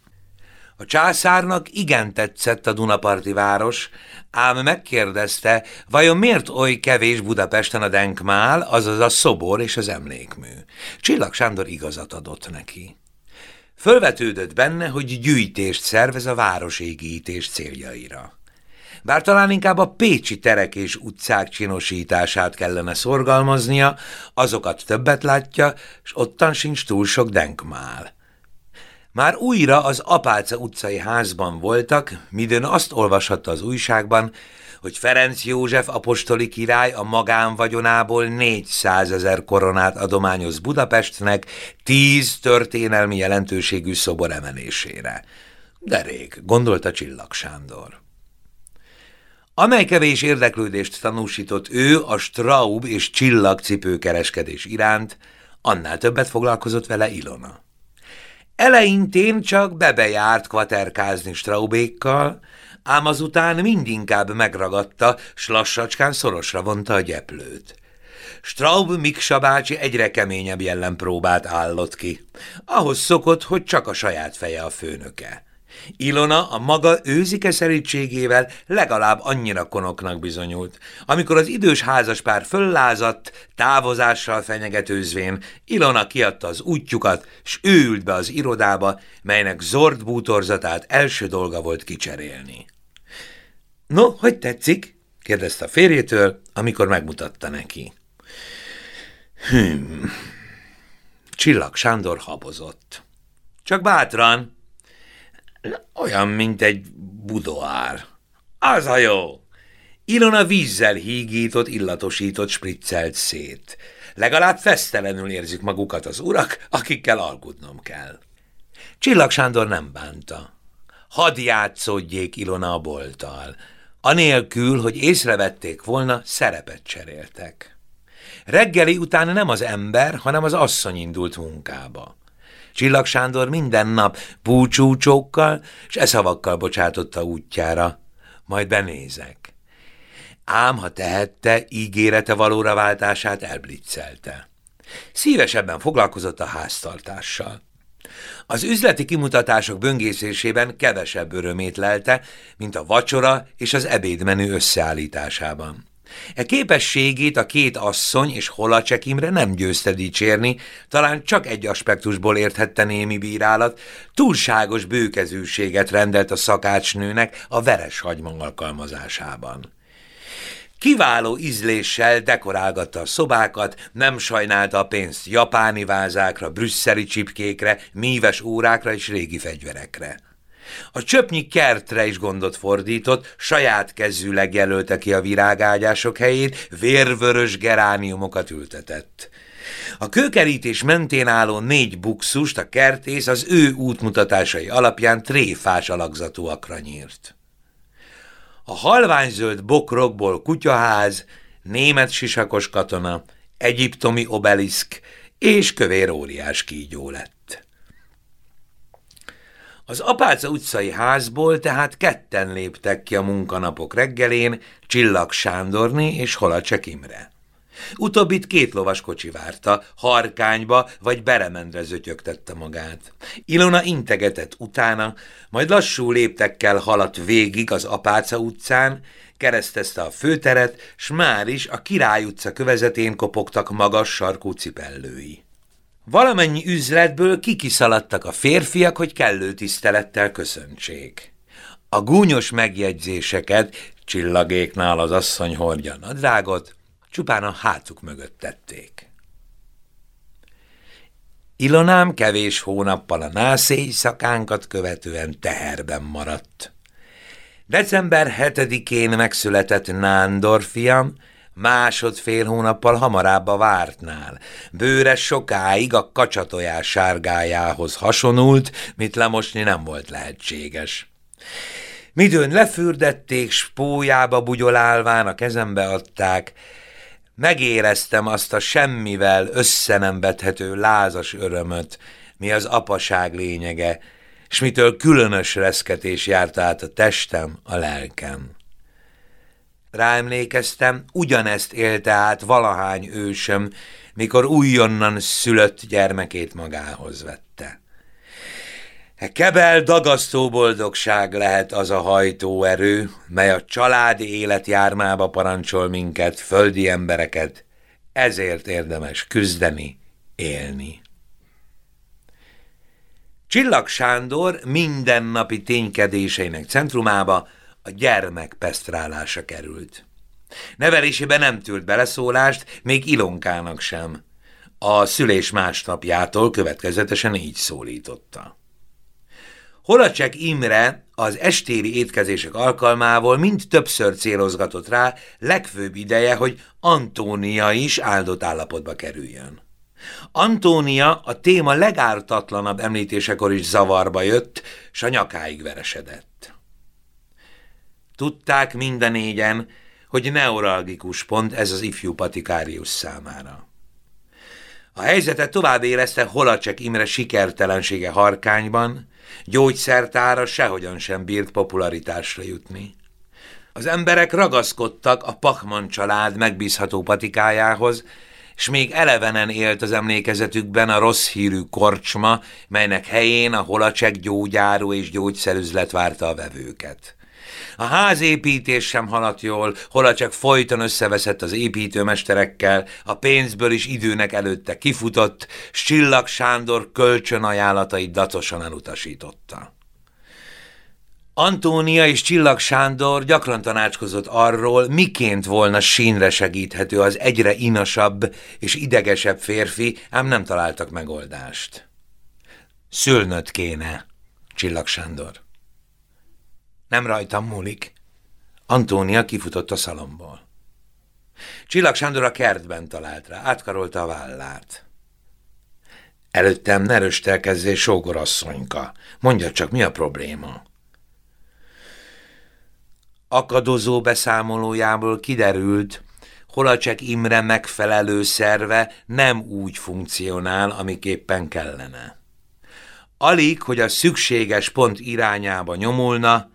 A császárnak igen tetszett a Dunaparti város, ám megkérdezte, vajon miért oly kevés Budapesten a denkmál, azaz a szobor és az emlékmű. Csillag Sándor igazat adott neki. Fölvetődött benne, hogy gyűjtést szervez a városégítés céljaira. Bár talán inkább a pécsi terek és utcák csinosítását kellene szorgalmaznia, azokat többet látja, és ottan sincs túl sok denkmál. Már újra az Apáca utcai házban voltak, midőn azt olvashatta az újságban, hogy Ferenc József apostoli király a magánvagyonából 400 ezer koronát adományoz Budapestnek tíz történelmi jelentőségű szobor emelésére. De rég, gondolta Csillag Sándor. Amely kevés érdeklődést tanúsított ő a Straub és csillagcipőkereskedés iránt, annál többet foglalkozott vele Ilona. Eleintén csak bebejárt kvaterkázni Straubékkal, ám azután mindinkább megragadta, s lassacskán szorosra vonta a gyeplőt. Straub Miksa bácsi egyre keményebb jellenpróbát állott ki. Ahhoz szokott, hogy csak a saját feje a főnöke. Ilona a maga őzike szerítségével legalább annyira konoknak bizonyult. Amikor az idős házaspár föllázadt, távozással fenyegetőzvén, Ilona kiadta az útjukat, s ő ült be az irodába, melynek zord bútorzatát első dolga volt kicserélni. No, hogy tetszik? kérdezte a férjétől, amikor megmutatta neki. Hüm. Csillag Sándor habozott. Csak bátran, olyan, mint egy budoár. Az a jó! Ilona vízzel hígított, illatosított, spriccelt szét. Legalább fesztelenül érzik magukat az urak, akikkel alkudnom kell. Csillag Sándor nem bánta. Hadd játszódjék Ilona a bolttal. Anélkül, hogy észrevették volna, szerepet cseréltek. Reggeli után nem az ember, hanem az asszony indult munkába. Csillag Sándor minden nap búcsúcsókkal és eszavakkal bocsátotta útjára. Majd benézek. Ám, ha tehette, ígérete valóra váltását elblitzelte. Szívesebben foglalkozott a háztartással. Az üzleti kimutatások böngészésében kevesebb örömét lelte, mint a vacsora és az ebédmenü összeállításában. E képességét a két asszony és Holacek Imre nem győzte dicsérni, talán csak egy aspektusból érthette némi bírálat, túlságos bőkezűséget rendelt a szakácsnőnek a veres hagyma alkalmazásában. Kiváló ízléssel dekorálgatta a szobákat, nem sajnálta a pénzt japáni vázákra, brüsszeli csipkékre, míves órákra és régi fegyverekre. A csöpnyi kertre is gondot fordított, saját kezűleg jelölte ki a virágágyások helyét, vérvörös gerániumokat ültetett. A kőkerítés mentén álló négy bukszust a kertész az ő útmutatásai alapján tréfás alakzatúakra nyírt. A halványzöld bokrokból kutyaház, német sisakos katona, egyiptomi obeliszk és kövér óriás kígyó lett. Az Apáca utcai házból tehát ketten léptek ki a munkanapok reggelén, Csillag Sándorni és Holacsek Imre. Utóbbit két lovas kocsi várta, harkányba vagy beremendre zötyögtette magát. Ilona integetett utána, majd lassú léptekkel haladt végig az Apáca utcán, keresztezte a főteret, s már is a Király utca kövezetén kopogtak magas sarkú cipellői. Valamennyi üzletből kikiszaladtak a férfiak, hogy kellő tisztelettel köszöntsék. A gúnyos megjegyzéseket csillagéknál az asszony hordja nadrágot, csupán a hátuk mögött tették. Ilonám kevés hónappal a nászély szakánkat követően teherben maradt. December 7-én megszületett Nándor fiam, másodfél hónappal hamarabb a vártnál. Bőre sokáig a kacsatojás sárgájához hasonult, mit lemosni nem volt lehetséges. Midőn lefürdették, spójába bugyolálván a kezembe adták, megéreztem azt a semmivel összenemvethető lázas örömöt, mi az apaság lényege, s mitől különös reszketés járt át a testem, a lelkem. Ráemlékeztem, ugyanezt élte át valahány ősöm, mikor újonnan szülött gyermekét magához vette. Kebel dagasztó boldogság lehet az a hajtóerő, mely a családi élet jármába parancsol minket, földi embereket, ezért érdemes küzdeni, élni. Csillag Sándor mindennapi ténykedéseinek centrumába a gyermek pesztrálása került. Nevelésében nem tűrt beleszólást, még Ilonkának sem. A szülés másnapjától következetesen így szólította. Holacsek Imre az estéri étkezések alkalmával mind többször célozgatott rá, legfőbb ideje, hogy Antónia is áldott állapotba kerüljön. Antónia a téma legártatlanabb említésekor is zavarba jött, s a nyakáig veresedett. Tudták minden négyen, hogy neuralgikus pont ez az ifjú patikárius számára. A helyzetet tovább érezte Holacsek Imre sikertelensége harkányban, gyógyszertára sehogyan sem bírt popularitásra jutni. Az emberek ragaszkodtak a Pachman család megbízható patikájához, és még elevenen élt az emlékezetükben a rossz hírű korcsma, melynek helyén a holacsek gyógyáru és gyógyszerüzlet várta a vevőket. A házépítés sem haladt jól, hola csak folyton összeveszett az építőmesterekkel, a pénzből is időnek előtte kifutott, s Csillag Sándor kölcsönajánlatait dacosan elutasította. Antónia és Csillag Sándor gyakran tanácskozott arról, miként volna sínre segíthető az egyre inasabb és idegesebb férfi, ám nem találtak megoldást. Szülnöd kéne, Csillag Sándor. Nem rajtam múlik. Antónia kifutott a szalomból. Csillag Sándor a kertben talált rá, átkarolta a vállát. Előttem ne röstelkezzél, sógorasszonyka. Mondja csak, mi a probléma? Akadozó beszámolójából kiderült, Holacsek Imre megfelelő szerve nem úgy funkcionál, amiképpen kellene. Alig, hogy a szükséges pont irányába nyomulna,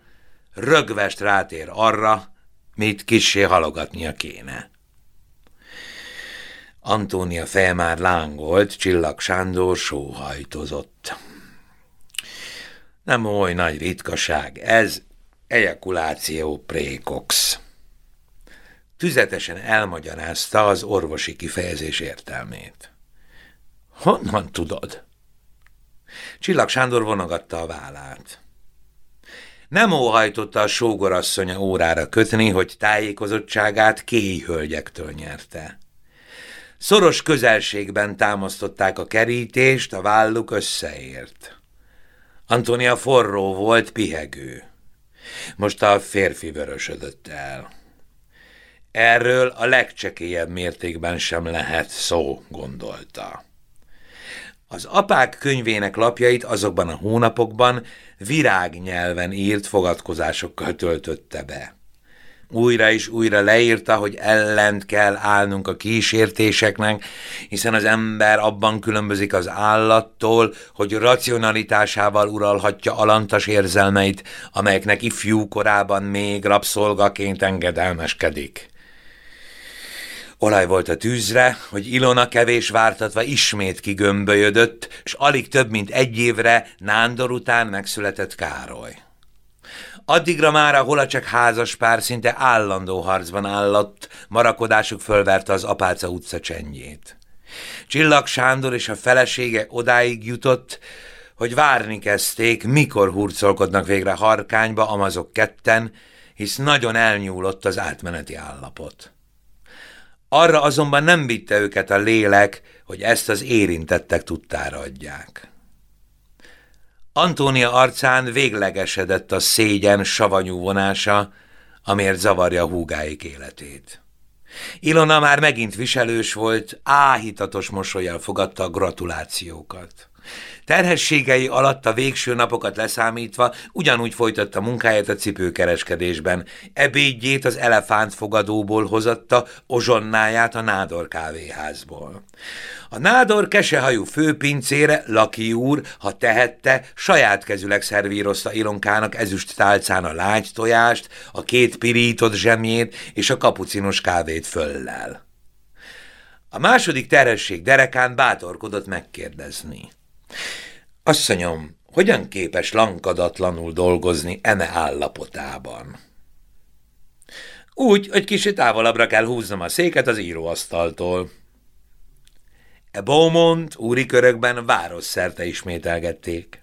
rögvest rátér arra, mit kissé halogatnia kéne. Antónia feje már lángolt, Csillag Sándor sóhajtozott. Nem oly nagy ritkaság, ez ejakuláció prékox. Tüzetesen elmagyarázta az orvosi kifejezés értelmét. Honnan tudod? Csillag Sándor vonogatta a vállát. Nem óhajtotta a sógorasszonya órára kötni, hogy tájékozottságát kéj hölgyektől nyerte. Szoros közelségben támasztották a kerítést, a válluk összeért. Antonia forró volt, pihegő. Most a férfi vörösödött el. Erről a legcsekélyebb mértékben sem lehet szó, gondolta. Az apák könyvének lapjait azokban a hónapokban virágnyelven írt fogadkozásokkal töltötte be. Újra és újra leírta, hogy ellent kell állnunk a kísértéseknek, hiszen az ember abban különbözik az állattól, hogy racionalitásával uralhatja alantas érzelmeit, amelyeknek ifjú korában még rabszolgaként engedelmeskedik. Olaj volt a tűzre, hogy Ilona kevés vártatva ismét kigömbölyödött, és alig több mint egy évre Nándor után megszületett Károly. Addigra már a holacsek házas pár szinte állandó harcban állott, marakodásuk fölverte az Apáca utca csendjét. Csillag Sándor és a felesége odáig jutott, hogy várni kezdték, mikor hurcolkodnak végre harkányba amazok ketten, hisz nagyon elnyúlott az átmeneti állapot. Arra azonban nem vitte őket a lélek, hogy ezt az érintettek tudtára adják. Antónia arcán véglegesedett a szégyen savanyú vonása, amért zavarja húgáik életét. Ilona már megint viselős volt, áhítatos mosolyjal fogadta a gratulációkat. Terhességei alatt a végső napokat leszámítva ugyanúgy folytatta munkáját a cipőkereskedésben. Ebédjét az elefánt fogadóból hozatta, ozsonnáját a Nádor kávéházból. A nádor kesehajú főpincére Laki úr, ha tehette, saját kezüleg szervírozta Ilonkának ezüst tálcán a lágy tojást, a két pirított zsemjét és a kapucinos kávét föllel. A második terhesség derekán bátorkodott megkérdezni. Asszonyom, Hogyan képes lankadatlanul dolgozni eme állapotában? Úgy, hogy kicsit távolabbra kell húznom a széket az íróasztaltól. E Beaumont úri körökben városszerte ismételgették.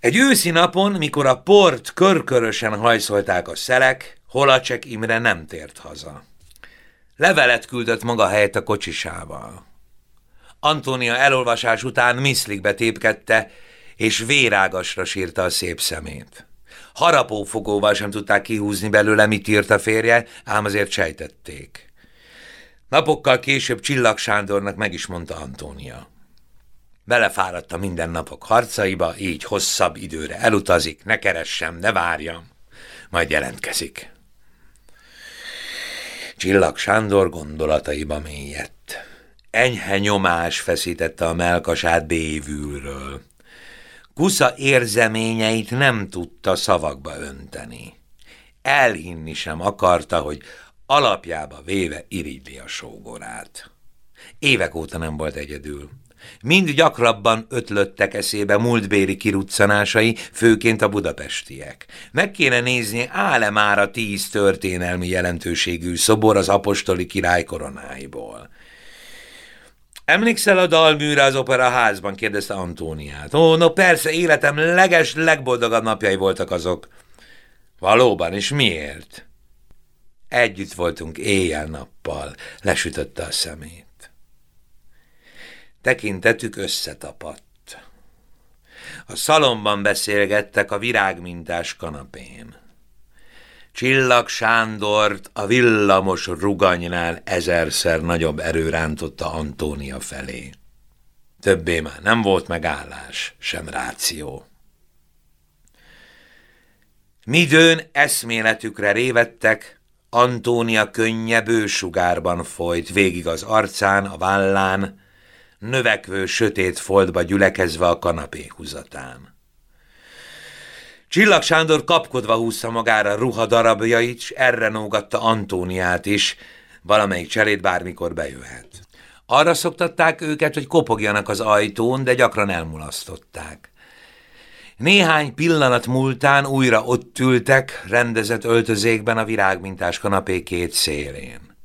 Egy őszi napon, mikor a port körkörösen hajszolták a szelek, Holacsek Imre nem tért haza. Levelet küldött maga helyett a kocsisával. Antónia elolvasás után miszlikbe tépkedte, és vérágasra sírta a szép szemét. Harapófogóval sem tudták kihúzni belőle, mit írt a férje, ám azért sejtették. Napokkal később Csillag Sándornak meg is mondta Antónia. Belefáradt a mindennapok harcaiba, így hosszabb időre elutazik, ne keressem, ne várjam, majd jelentkezik. Csillag Sándor gondolataiba mélyedt. Enyhe nyomás feszítette a melkasát bévülről. Kusza érzeményeit nem tudta szavakba önteni. Elhinni sem akarta, hogy alapjába véve irigyli a sógorát. Évek óta nem volt egyedül. Mind gyakrabban ötlöttek eszébe múltbéli kiruccanásai, főként a budapestiek. Meg kéne nézni, áll-e már a tíz történelmi jelentőségű szobor az apostoli király koronáiból. Emlékszel a dalműre az operaházban? kérdezte Antóniát. Ó, no persze, életem leges, legboldogabb napjai voltak azok. Valóban, és miért? Együtt voltunk éjjel-nappal, lesütötte a szemét. Tekintetük összetapadt. A szalomban beszélgettek a virágmintás kanapén. Csillag Sándort a villamos ruganynál ezerszer nagyobb erő rántotta Antónia felé. Többé már nem volt megállás, sem ráció. Midőn eszméletükre révettek, Antónia könnye bősugárban folyt végig az arcán, a vállán, növekvő sötét foltba gyülekezve a kanapé húzatán. Csillag Sándor kapkodva húzta magára ruhadarabjait, s erre nógatta Antóniát is, valamelyik cserét bármikor bejöhet. Arra szoktatták őket, hogy kopogjanak az ajtón, de gyakran elmulasztották. Néhány pillanat múltán újra ott ültek, rendezett öltözékben a virágmintás kanapé két szélén.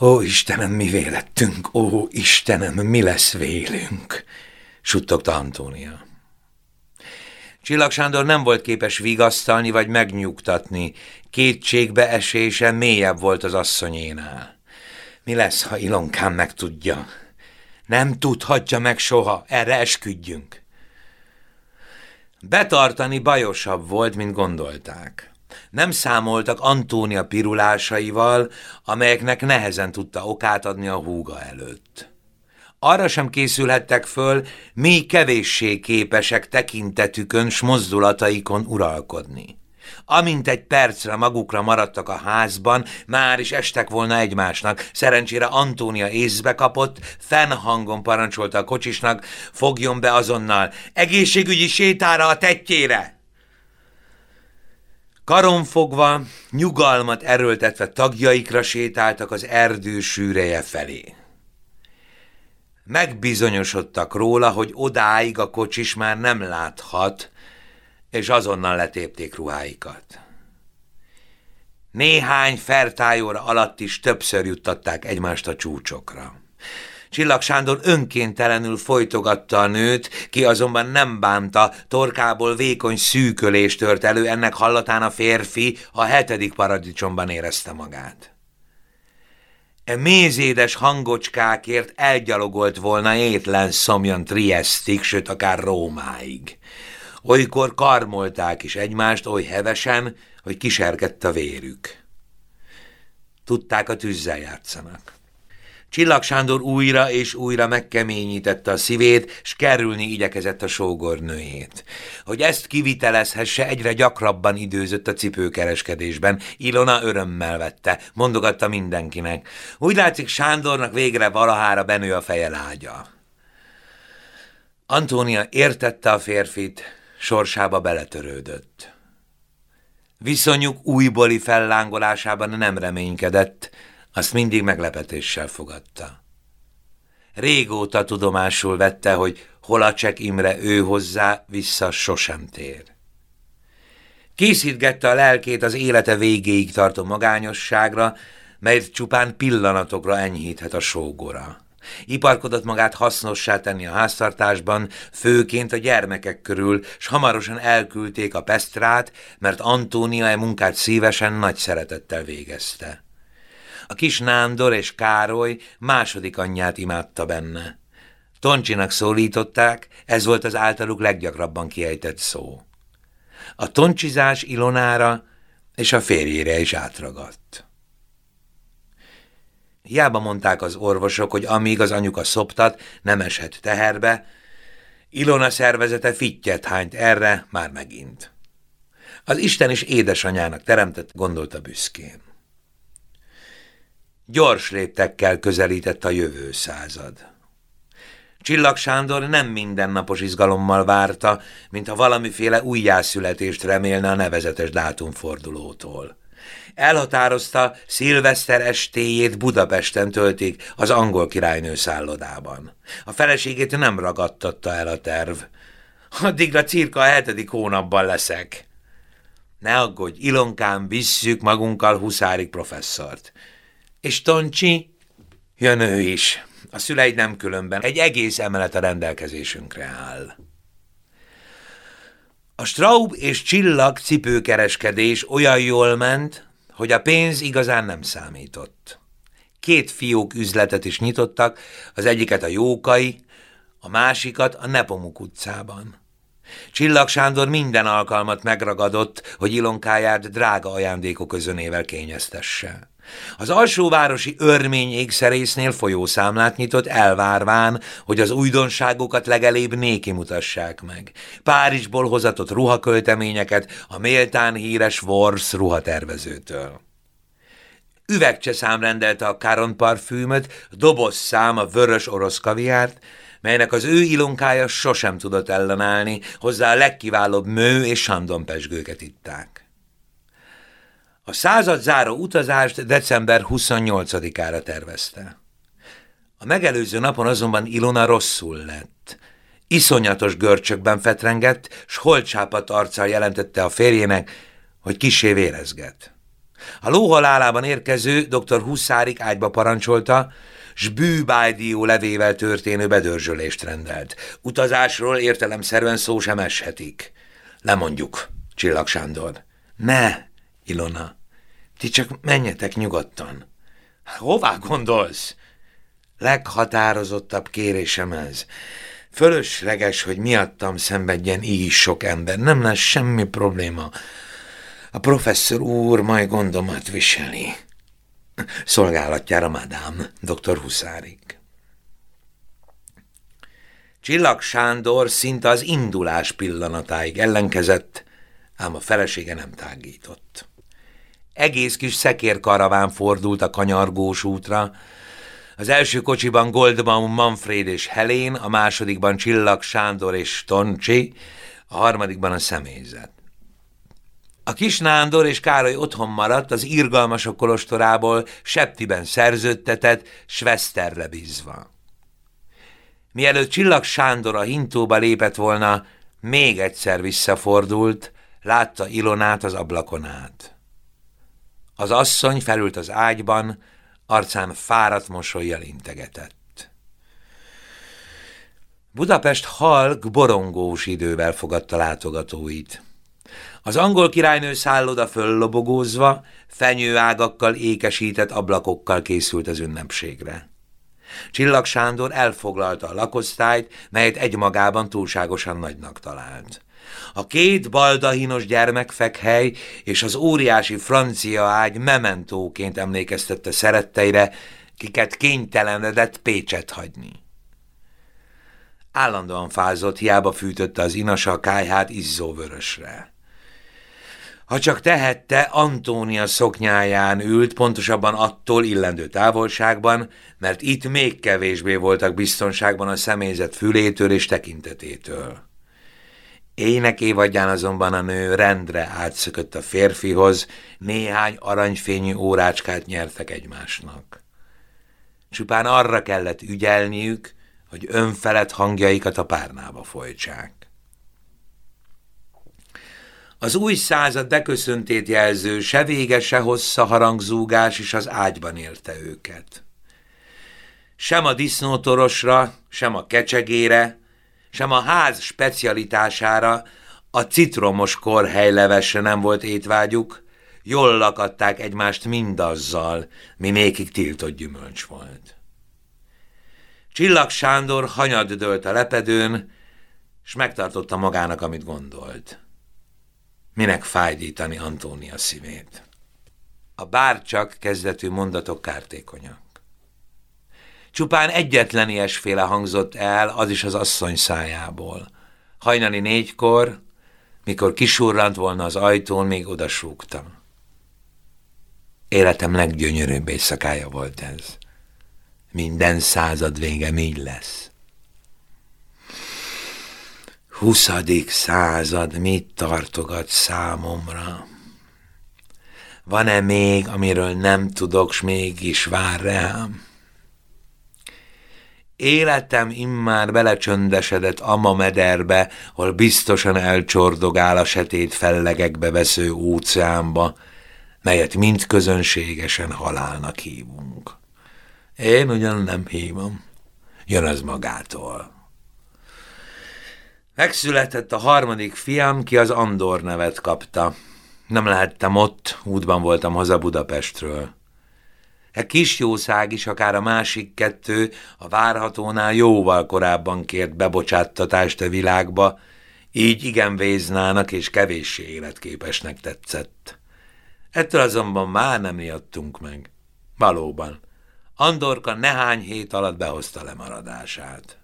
Ó, Istenem, mi vélettünk, ó, Istenem, mi lesz vélünk, suttogta Antónia. Csillag Sándor nem volt képes vigasztalni vagy megnyugtatni, kétségbe esése mélyebb volt az asszonyénál. Mi lesz, ha Ilonkám megtudja? Nem tudhatja meg soha, erre esküdjünk. Betartani bajosabb volt, mint gondolták nem számoltak Antónia pirulásaival, amelyeknek nehezen tudta okát adni a húga előtt. Arra sem készülhettek föl, mi kevéssé képesek tekintetükön s mozdulataikon uralkodni. Amint egy percre magukra maradtak a házban, már is estek volna egymásnak. Szerencsére Antónia észbe kapott, fennhangon parancsolta a kocsisnak, fogjon be azonnal, egészségügyi sétára a tetjére! Karonfogva, nyugalmat erőltetve tagjaikra sétáltak az erdő sűreje felé. Megbizonyosodtak róla, hogy odáig a kocsis már nem láthat, és azonnal letépték ruháikat. Néhány fertájóra alatt is többször juttatták egymást a csúcsokra. Csillag Sándor önkéntelenül folytogatta a nőt, ki azonban nem bánta, torkából vékony szűkölés tört elő, ennek hallatán a férfi a hetedik paradicsomban érezte magát. E mézédes hangocskákért elgyalogolt volna étlen szomjan Triestig, sőt akár Rómáig. Olykor karmolták is egymást oly hevesen, hogy kisergett a vérük. Tudták, a tűzzel játszanak. Csillag Sándor újra és újra megkeményítette a szívét, s kerülni igyekezett a sógornőjét. Hogy ezt kivitelezhesse, egyre gyakrabban időzött a cipőkereskedésben. Ilona örömmel vette, mondogatta mindenkinek. Úgy látszik, Sándornak végre valahára benő a feje lágya. Antónia értette a férfit, sorsába beletörődött. Viszonyuk újbóli fellángolásában nem reménykedett, azt mindig meglepetéssel fogadta. Régóta tudomásul vette, hogy Holacsek Imre ő hozzá vissza sosem tér. Készítgette a lelkét az élete végéig tartó magányosságra, melyet csupán pillanatokra enyhíthet a sógora. Iparkodott magát hasznossá tenni a háztartásban, főként a gyermekek körül, s hamarosan elküldték a Pestrát, mert Antónia e munkát szívesen nagy szeretettel végezte. A kis Nándor és Károly második anyját imádta benne. Toncsinak szólították, ez volt az általuk leggyakrabban kiejtett szó. A toncsizás Ilonára és a férjére is átragadt. Hiába mondták az orvosok, hogy amíg az anyuka szoptat, nem eshet teherbe, Ilona szervezete fittyet hányt erre már megint. Az Isten is édesanyának teremtett, gondolta büszkén. Gyors léptekkel közelített a jövő század. Csillag Sándor nem mindennapos izgalommal várta, mint ha valamiféle újjászületést remélne a nevezetes dátumfordulótól. Elhatározta, szilveszter estéjét Budapesten töltik az angol királynő szállodában. A feleségét nem ragadtatta el a terv. Addigra cirka a hetedik hónapban leszek. Ne aggódj, Ilonkám, visszük magunkkal Huszárik professzort. És Toncsi? Jön ő is. A szüleid nem különben. Egy egész emelet a rendelkezésünkre áll. A Straub és Csillag cipőkereskedés olyan jól ment, hogy a pénz igazán nem számított. Két fiók üzletet is nyitottak, az egyiket a Jókai, a másikat a Nepomuk utcában. Csillag Sándor minden alkalmat megragadott, hogy Ilonkáját drága ajándékok közönével kényeztesse. Az alsóvárosi örmény ékszerésznél folyószámlát nyitott elvárván, hogy az újdonságokat legelébb néki mutassák meg. Párizsból hozatott ruhakölteményeket a méltán híres Wors ruhatervezőtől. Üvegcseszám rendelte a Caron parfümöt, doboz szám a vörös orosz kaviárt, melynek az ő ilonkája sosem tudott ellenállni, hozzá a legkiválóbb mő és sandonpesgőket itták. A század záró utazást december 28-ára tervezte. A megelőző napon azonban Ilona rosszul lett. Iszonyatos görcsökben fetrengett, s holcsápat arccal jelentette a férjének, hogy kisé vérezget. A lóhalálában érkező dr. Huszárik ágyba parancsolta, s bűbájdió levével történő bedörzsölést rendelt. Utazásról értelemszerűen szó sem eshetik. Lemondjuk, Csillag Sándor. Ne, Ilona, ti csak menjetek nyugodtan. Hová gondolsz? Leghatározottabb kérésem ez. Fölösleges, hogy miattam szenvedjen így sok ember. Nem lesz semmi probléma. A professzor úr majd gondomat viseli. Szolgálatjára, madám, dr. Huszárik. Csillag Sándor szinte az indulás pillanatáig ellenkezett, ám a felesége nem tágított. Egész kis szekérkaraván fordult a kanyargós útra, az első kocsiban Goldbaum, Manfred és Helén, a másodikban Csillag Sándor és Toncsi, a harmadikban a személyzet. A kis Nándor és Károly otthon maradt az irgalmasok kolostorából Septiben szerződtetett, Sveszterre bízva. Mielőtt Csillag Sándor a hintóba lépett volna, még egyszer visszafordult, látta Ilonát az ablakon át. Az asszony felült az ágyban, arcán fáradt mosolyjal integetett. Budapest halk, borongós idővel fogadta látogatóit. Az angol királynő szálloda föllobogózva, fenyőágakkal ékesített ablakokkal készült az ünnepségre. Csillag Sándor elfoglalta a lakosztályt, melyet egymagában túlságosan nagynak talált. A két baldahinos gyermekfekhely és az óriási francia ágy mementóként emlékeztette szeretteire, kiket kénytelenedett Pécset hagyni. Állandóan fázott, hiába fűtötte az inasa a kájhát izzó vörösre. Ha csak tehette, Antónia szoknyáján ült, pontosabban attól illendő távolságban, mert itt még kevésbé voltak biztonságban a személyzet fülétől és tekintetétől. Ének évadján azonban a nő rendre átszökött a férfihoz, néhány aranyfényű órácskát nyertek egymásnak. Csupán arra kellett ügyelniük, hogy önfelett hangjaikat a párnába folytsák. Az új század beköszöntét jelző se vége, se hossza harangzúgás is az ágyban érte őket. Sem a disznótorosra, sem a kecsegére, sem a ház specialitására, a citromos korhelylevesre nem volt étvágyuk, jól lakadták egymást mindazzal, mi nékig tiltott gyümölcs volt. Csillag Sándor hanyad dőlt a lepedőn, és megtartotta magának, amit gondolt. Minek fájdítani Antónia szívét? A bárcsak kezdetű mondatok kártékonyak. Csupán egyetlen ilyesféle hangzott el, az is az asszony szájából. Hajnali négykor, mikor kisurrant volna az ajtón, még odasúgtam. Életem leggyönyörűbb éjszakája volt ez. Minden század vége így lesz. Huszadik század mit tartogat számomra? Van-e még, amiről nem tudok, s mégis vár rám? Életem immár belecsöndesedett ama mederbe, hol biztosan elcsordogál a setét fellegekbe vesző óceánba, melyet mind közönségesen halálnak hívunk. Én ugyan nem hívom, jön az magától. Megszületett a harmadik fiam, ki az Andor nevet kapta. Nem lehettem ott, útban voltam haza Budapestről. E kis jószág is, akár a másik kettő, a várhatónál jóval korábban kért bebocsáttatást a világba, így igen véznának és kevéssé életképesnek tetszett. Ettől azonban már nem ijedtünk meg. Valóban. Andorka nehány hét alatt behozta lemaradását.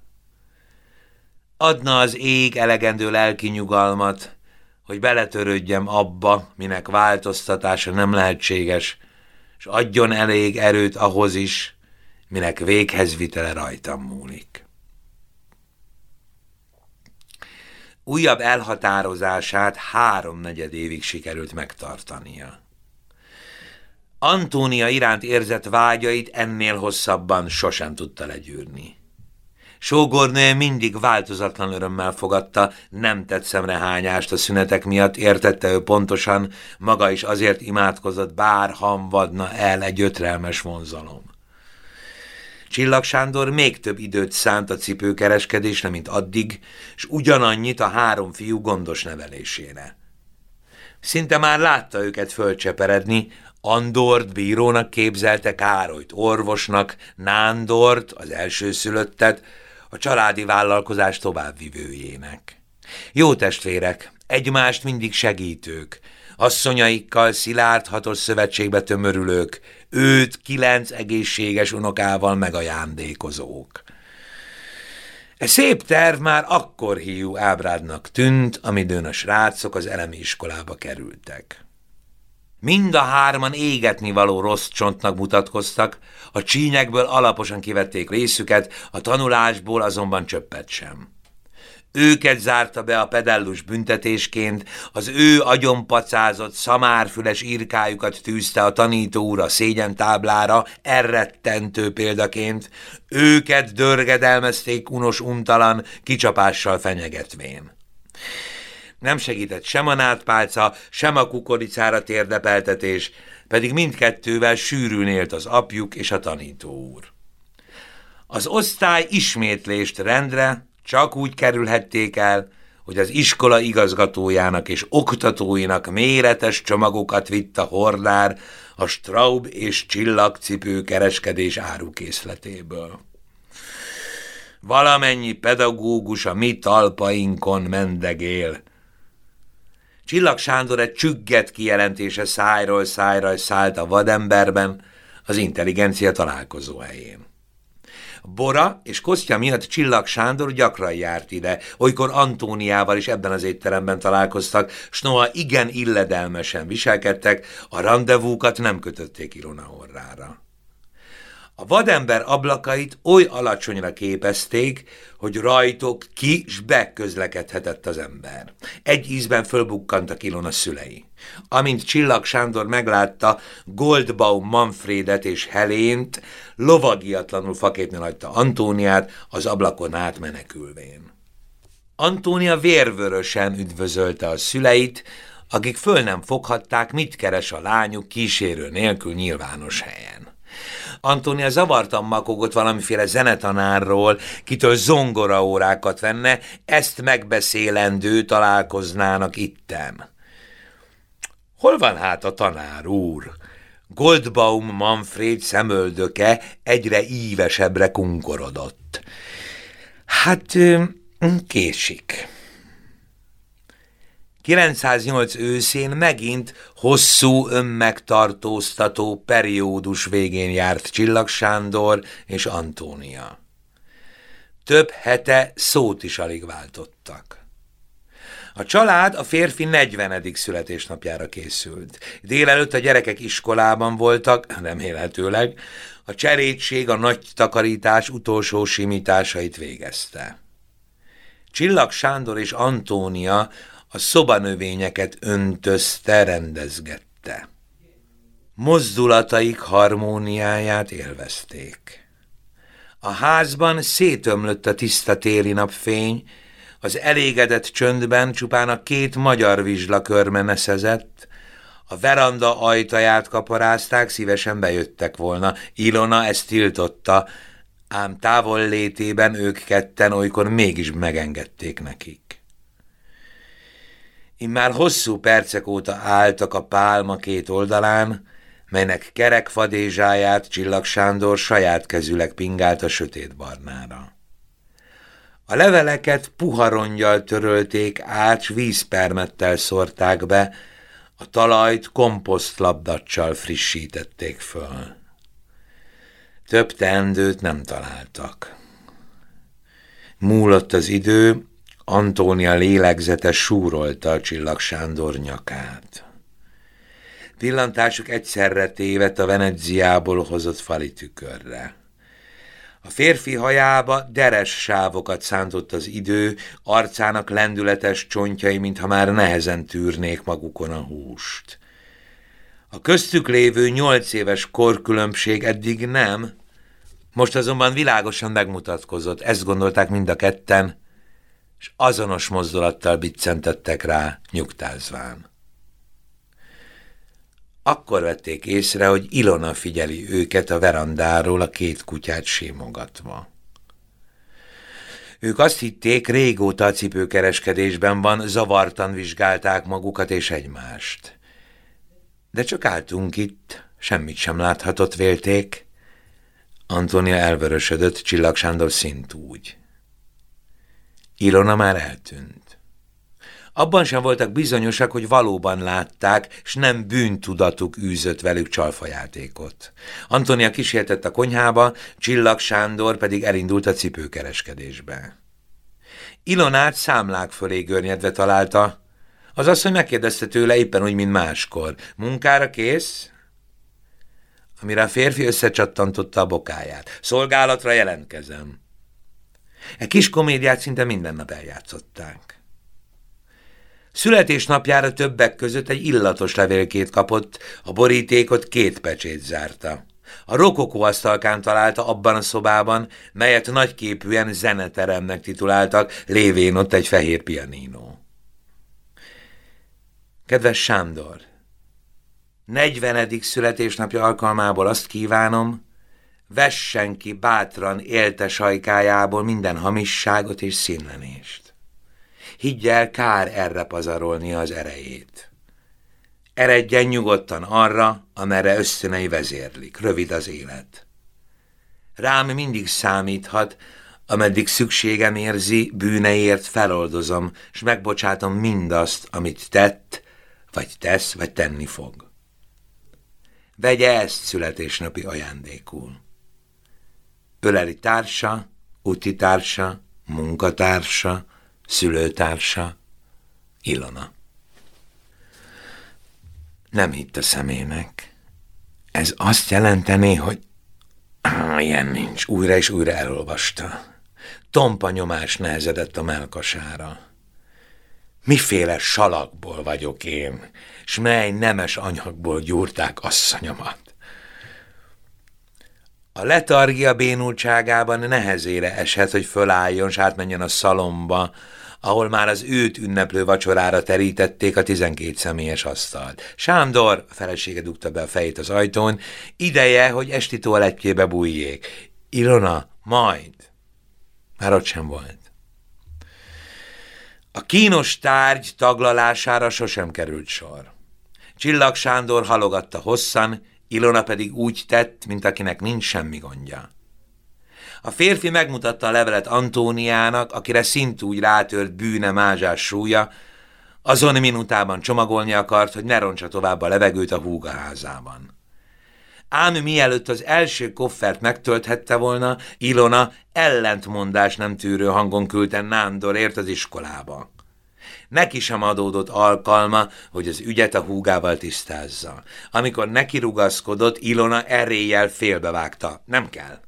Adna az ég elegendő lelki nyugalmat, hogy beletörődjem abba, minek változtatása nem lehetséges, és adjon elég erőt ahhoz is, minek véghez vitele rajtam múlik. Újabb elhatározását háromnegyed évig sikerült megtartania. Antónia iránt érzett vágyait ennél hosszabban sosem tudta legyűrni. Sógornő mindig változatlan örömmel fogadta, nem tett szemre hányást a szünetek miatt, értette ő pontosan, maga is azért imádkozott, bár hamvadna el egy ötrelmes vonzalom. Csillag Sándor még több időt szánt a cipőkereskedésre, mint addig, és ugyanannyit a három fiú gondos nevelésére. Szinte már látta őket fölcseperedni, Andort bírónak képzelte, Károlyt orvosnak, Nándort, az elsőszülöttet, a családi vállalkozás továbbvivőjének. Jó testvérek, egymást mindig segítők, asszonyaikkal szilárd hatos szövetségbe tömörülők, őt kilenc egészséges unokával megajándékozók. E szép terv már akkor hiú ábrádnak tűnt, amidőn a srácok az elemi iskolába kerültek. Mind a hárman égetni való rossz csontnak mutatkoztak, a csínyekből alaposan kivették részüket, a tanulásból azonban csöppet sem. Őket zárta be a pedellus büntetésként, az ő agyonpacázott, szamárfüles írkájukat tűzte a tanító úr a szégyentáblára, errettentő példaként, őket dörgedelmezték unos untalan, kicsapással fenyegetvén. Nem segített sem a nátpálca, sem a kukoricára térdepeltetés, pedig mindkettővel sűrűn élt az apjuk és a tanító úr. Az osztály ismétlést rendre csak úgy kerülhették el, hogy az iskola igazgatójának és oktatóinak méretes csomagokat vitt a hordár a Straub és csillagcipő kereskedés árukészletéből. Valamennyi pedagógus a mi talpainkon mendegél, Csillag Sándor egy csügget kijelentése szájról szájra szállt a vademberben, az intelligencia találkozó helyén. Bora és Kostya miatt Csillag Sándor gyakran járt ide, olykor Antóniával is ebben az étteremben találkoztak, s noha igen illedelmesen viselkedtek, a rendezvúkat nem kötötték Ilona orrára. A vadember ablakait oly alacsonyra képezték, hogy rajtok ki s beközlekedhetett az ember. Egy ízben fölbukkantak Ilona szülei. Amint Csillag Sándor meglátta Goldbaum Manfredet és Helént, lovagiatlanul faképni hagyta Antóniát az ablakon át menekülvén. Antónia vérvörösen üdvözölte a szüleit, akik föl nem foghatták, mit keres a lányuk kísérő nélkül nyilvános helyen. Antónia zavartan makogott valamiféle zenetanárról, kitől zongoraórákat venne, ezt megbeszélendő találkoznának itten. Hol van hát a tanár úr? Goldbaum Manfred szemöldöke egyre ívesebbre kunkorodott. Hát, késik. 908 őszén megint hosszú önmegtartóztató periódus végén járt Csillag Sándor és Antónia. Több hete szót is alig váltottak. A család a férfi 40. születésnapjára készült. Délelőtt a gyerekek iskolában voltak, remélhetőleg, a cserédség a nagy takarítás utolsó simításait végezte. Csillag Sándor és Antónia a szobanövényeket öntözte, rendezgette. Mozdulataik harmóniáját élvezték. A házban szétömlött a tiszta téli napfény, az elégedett csöndben csupán a két magyar vizsla körmeneszezett, a veranda ajtaját kaparázták, szívesen bejöttek volna. Ilona ezt tiltotta, ám távol létében ők ketten olykor mégis megengedték nekik. Immár hosszú percek óta álltak a pálma két oldalán, melynek kerek fadézsáját Csillag Sándor saját kezüleg pingált a sötét barnára. A leveleket puharongyal törölték át, s vízpermettel szórták be, a talajt komposztlabdacsal frissítették föl. Több teendőt nem találtak. Múlott az idő, Antónia lélegzete súrolta a Csillag Sándor nyakát. Pillantásuk egyszerre tévedt a Veneziából hozott fali tükörre. A férfi hajába deres sávokat szántott az idő, arcának lendületes csontjai, mintha már nehezen tűrnék magukon a húst. A köztük lévő nyolc éves korkülönbség eddig nem, most azonban világosan megmutatkozott, ezt gondolták mind a ketten, és azonos mozdulattal biccentettek rá, nyugtázván. Akkor vették észre, hogy Ilona figyeli őket a verandáról a két kutyát simogatva. Ők azt hitték, régóta a cipőkereskedésben van, zavartan vizsgálták magukat és egymást. De csak álltunk itt, semmit sem láthatott vélték. Antónia elvörösödött, Csillag Sándor szint úgy. Ilona már eltűnt. Abban sem voltak bizonyosak, hogy valóban látták, s nem bűntudatuk űzött velük csalfajátékot. Antonia kísértett a konyhába, Csillag Sándor pedig elindult a cipőkereskedésbe. Ilonát számlák fölé görnyedve találta. Az asszony megkérdezte tőle éppen úgy, mint máskor. Munkára kész? Amire a férfi összecsattantotta a bokáját. Szolgálatra jelentkezem. E kis komédiát szinte minden nap eljátszották. Születésnapjára többek között egy illatos levélkét kapott, a borítékot két pecsét zárta. A rokokó asztalkán találta abban a szobában, melyet nagyképűen zeneteremnek tituláltak, lévén ott egy fehér pianino. Kedves Sándor! 40. születésnapja alkalmából azt kívánom, vessen ki bátran élte sajkájából minden hamisságot és színlenést. Higgy el, kár erre pazarolni az erejét. Eredjen nyugodtan arra, amerre ösztönei vezérlik, rövid az élet. Rám mindig számíthat, ameddig szükségem érzi, bűneért feloldozom, és megbocsátom mindazt, amit tett, vagy tesz, vagy tenni fog. Vegye ezt születésnapi ajándékul öleli társa, úti társa, munkatársa, szülőtársa, Ilona. Nem hitt a szemének. Ez azt jelenteni, hogy Ah, ilyen nincs. Újra és újra elolvasta. Tompa nyomás nehezedett a melkasára. Miféle salakból vagyok én, s mely nemes anyagból gyúrták asszonyomat. A letargia bénultságában nehezére esett, hogy fölálljon, s átmenjen a szalomba, ahol már az őt ünneplő vacsorára terítették a tizenkét személyes asztalt. Sándor, a felesége dugta be a fejét az ajtón, ideje, hogy esti toalettjébe bújjék. Ilona, majd. Már ott sem volt. A kínos tárgy taglalására sosem került sor. Csillag Sándor halogatta hosszan, Ilona pedig úgy tett, mint akinek nincs semmi gondja. A férfi megmutatta a levelet Antóniának, akire szintúgy rátört bűne mázsás súlya, azon minutában csomagolni akart, hogy ne roncsa tovább a levegőt a húgaházában. Ám mielőtt az első koffert megtölthette volna, Ilona ellentmondás nem tűrő hangon küldte Nándorért az iskolába. Neki sem adódott alkalma, hogy az ügyet a húgával tisztázza. Amikor neki rugaszkodott, Ilona eréllyel félbevágta. Nem kell.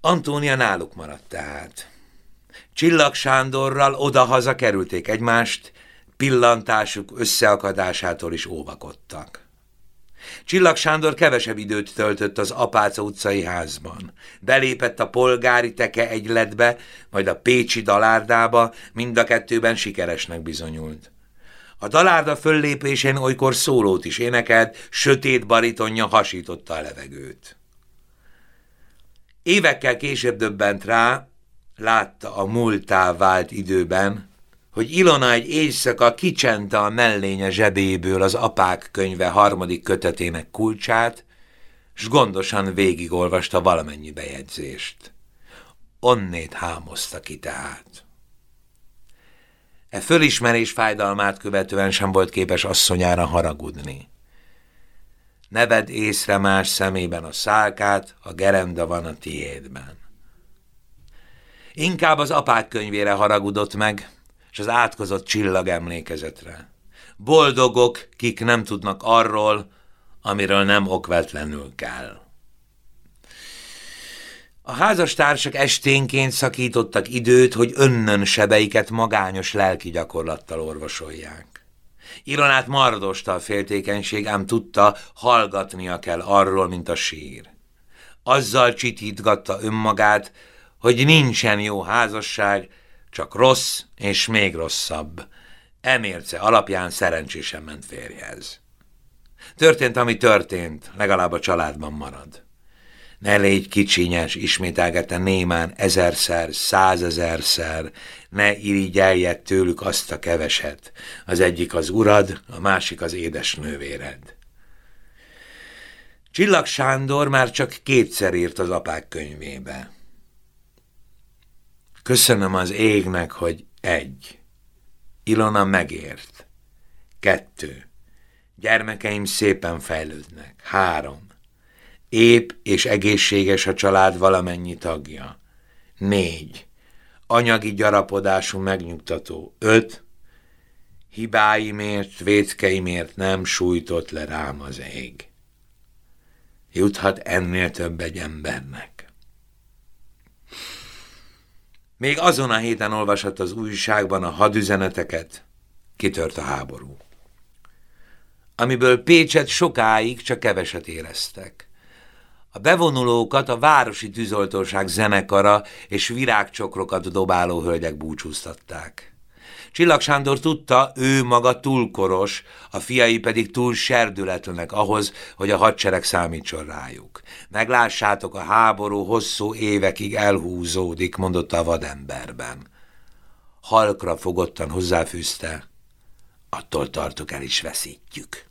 Antónia náluk maradt tehát. Csillag Sándorral oda-haza kerülték egymást, pillantásuk összeakadásától is óvakodtak. Csillag Sándor kevesebb időt töltött az Apáca utcai házban. Belépett a polgári teke egyletbe, majd a pécsi dalárdába, mind a kettőben sikeresnek bizonyult. A dalárda föllépésén olykor szólót is énekelt, sötét baritonja hasította a levegőt. Évekkel később döbbent rá, látta a múltá vált időben, hogy Ilona egy éjszaka kicsente a mellénye zsebéből az apák könyve harmadik kötetének kulcsát, s gondosan végigolvasta valamennyi bejegyzést. Onnét hámozta ki tehát. E fölismerés fájdalmát követően sem volt képes asszonyára haragudni. Neved észre más szemében a szálkát, a gerenda van a tiédben. Inkább az apák könyvére haragudott meg, és az átkozott csillag emlékezetre. Boldogok, kik nem tudnak arról, amiről nem okvetlenül kell. A házastársak esténként szakítottak időt, hogy önnön sebeiket magányos lelki gyakorlattal orvosolják. Ironát mardosta a féltékenység, ám tudta, hallgatnia kell arról, mint a sír. Azzal csitítgatta önmagát, hogy nincsen jó házasság, csak rossz és még rosszabb. Emérce alapján szerencsésen ment férjhez. Történt, ami történt, legalább a családban marad. Ne légy kicsinyes, ismételgette némán ezerszer, százezerszer, ne irigyeljet tőlük azt a keveset. Az egyik az urad, a másik az édes nővéred. Csillag Sándor már csak kétszer írt az apák könyvébe. Köszönöm az égnek, hogy egy. Ilona megért. Kettő. Gyermekeim szépen fejlődnek. Három. Épp és egészséges a család valamennyi tagja. Négy. Anyagi gyarapodású megnyugtató. Öt. Hibáimért, véckeimért nem sújtott le rám az ég. Juthat ennél több egy embernek. Még azon a héten olvasott az újságban a hadüzeneteket, kitört a háború. Amiből Pécset sokáig csak keveset éreztek. A bevonulókat a városi tűzoltóság zenekara és virágcsokrokat dobáló hölgyek búcsúztatták. Csillag Sándor tudta, ő maga túl koros, a fiai pedig túl serdületlenek ahhoz, hogy a hadsereg számítson rájuk. Meglássátok, a háború hosszú évekig elhúzódik, mondotta a vademberben. Halkra fogottan hozzáfűzte, attól tartok el is veszítjük.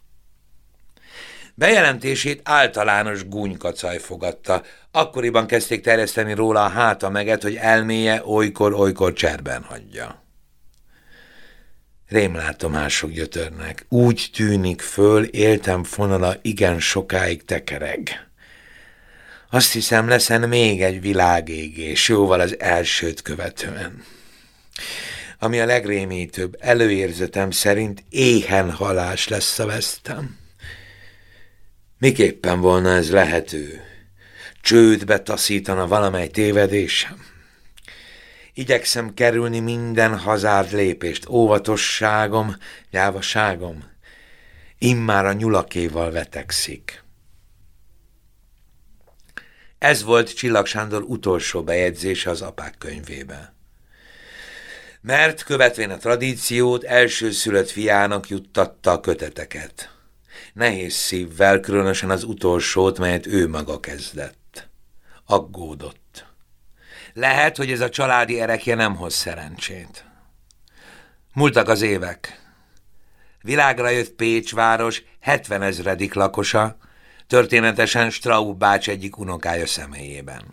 Bejelentését általános gúnykacaj fogadta. Akkoriban kezdték terjeszteni róla a háta meget, hogy elméje olykor-olykor cserben hagyja. Rémlátomások gyötörnek. Úgy tűnik föl, éltem fonala igen sokáig tekereg. Azt hiszem, leszen még egy világégés, jóval az elsőt követően. Ami a legrémítőbb, előérzetem szerint éhen halás lesz a vesztem. Miképpen volna ez lehető? Csődbe taszítana valamely tévedésem? Igyekszem kerülni minden hazárd lépést, óvatosságom, gyávaságom. Immár a nyulakéval vetekszik. Ez volt Csillag Sándor utolsó bejegyzése az apák könyvébe. Mert követvén a tradíciót elsőszülött fiának juttatta a köteteket. Nehéz szívvel, különösen az utolsót, melyet ő maga kezdett. Aggódott. Lehet, hogy ez a családi erekje nem hoz szerencsét. Múltak az évek. Világra jött Pécs város 70 ezredik lakosa, történetesen Straub bács egyik unokája személyében.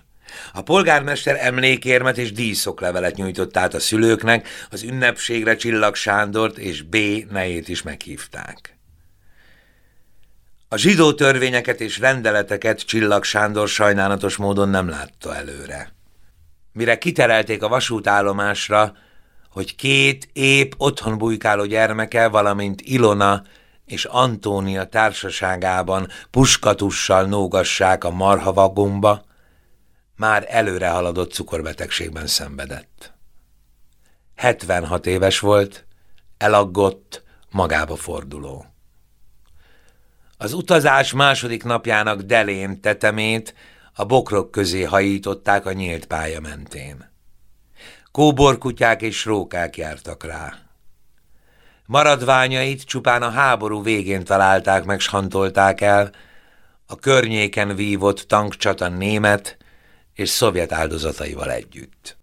A polgármester emlékérmet és díszoklevelet nyújtott át a szülőknek, az ünnepségre Csillag Sándort és B. nejét is meghívták. A zsidó törvényeket és rendeleteket Csillag Sándor sajnálatos módon nem látta előre. Mire kiterelték a vasútállomásra, hogy két épp otthon bujkáló gyermeke, valamint Ilona és Antónia társaságában puskatussal nógassák a marhavagomba, már előre haladott cukorbetegségben szenvedett. 76 éves volt, elaggott, magába forduló. Az utazás második napjának delén tetemét a bokrok közé hajították a nyílt pálya mentén. Kóborkutyák és rókák jártak rá. Maradványait csupán a háború végén találták meg, hantolták el, a környéken vívott tankcsata német és szovjet áldozataival együtt.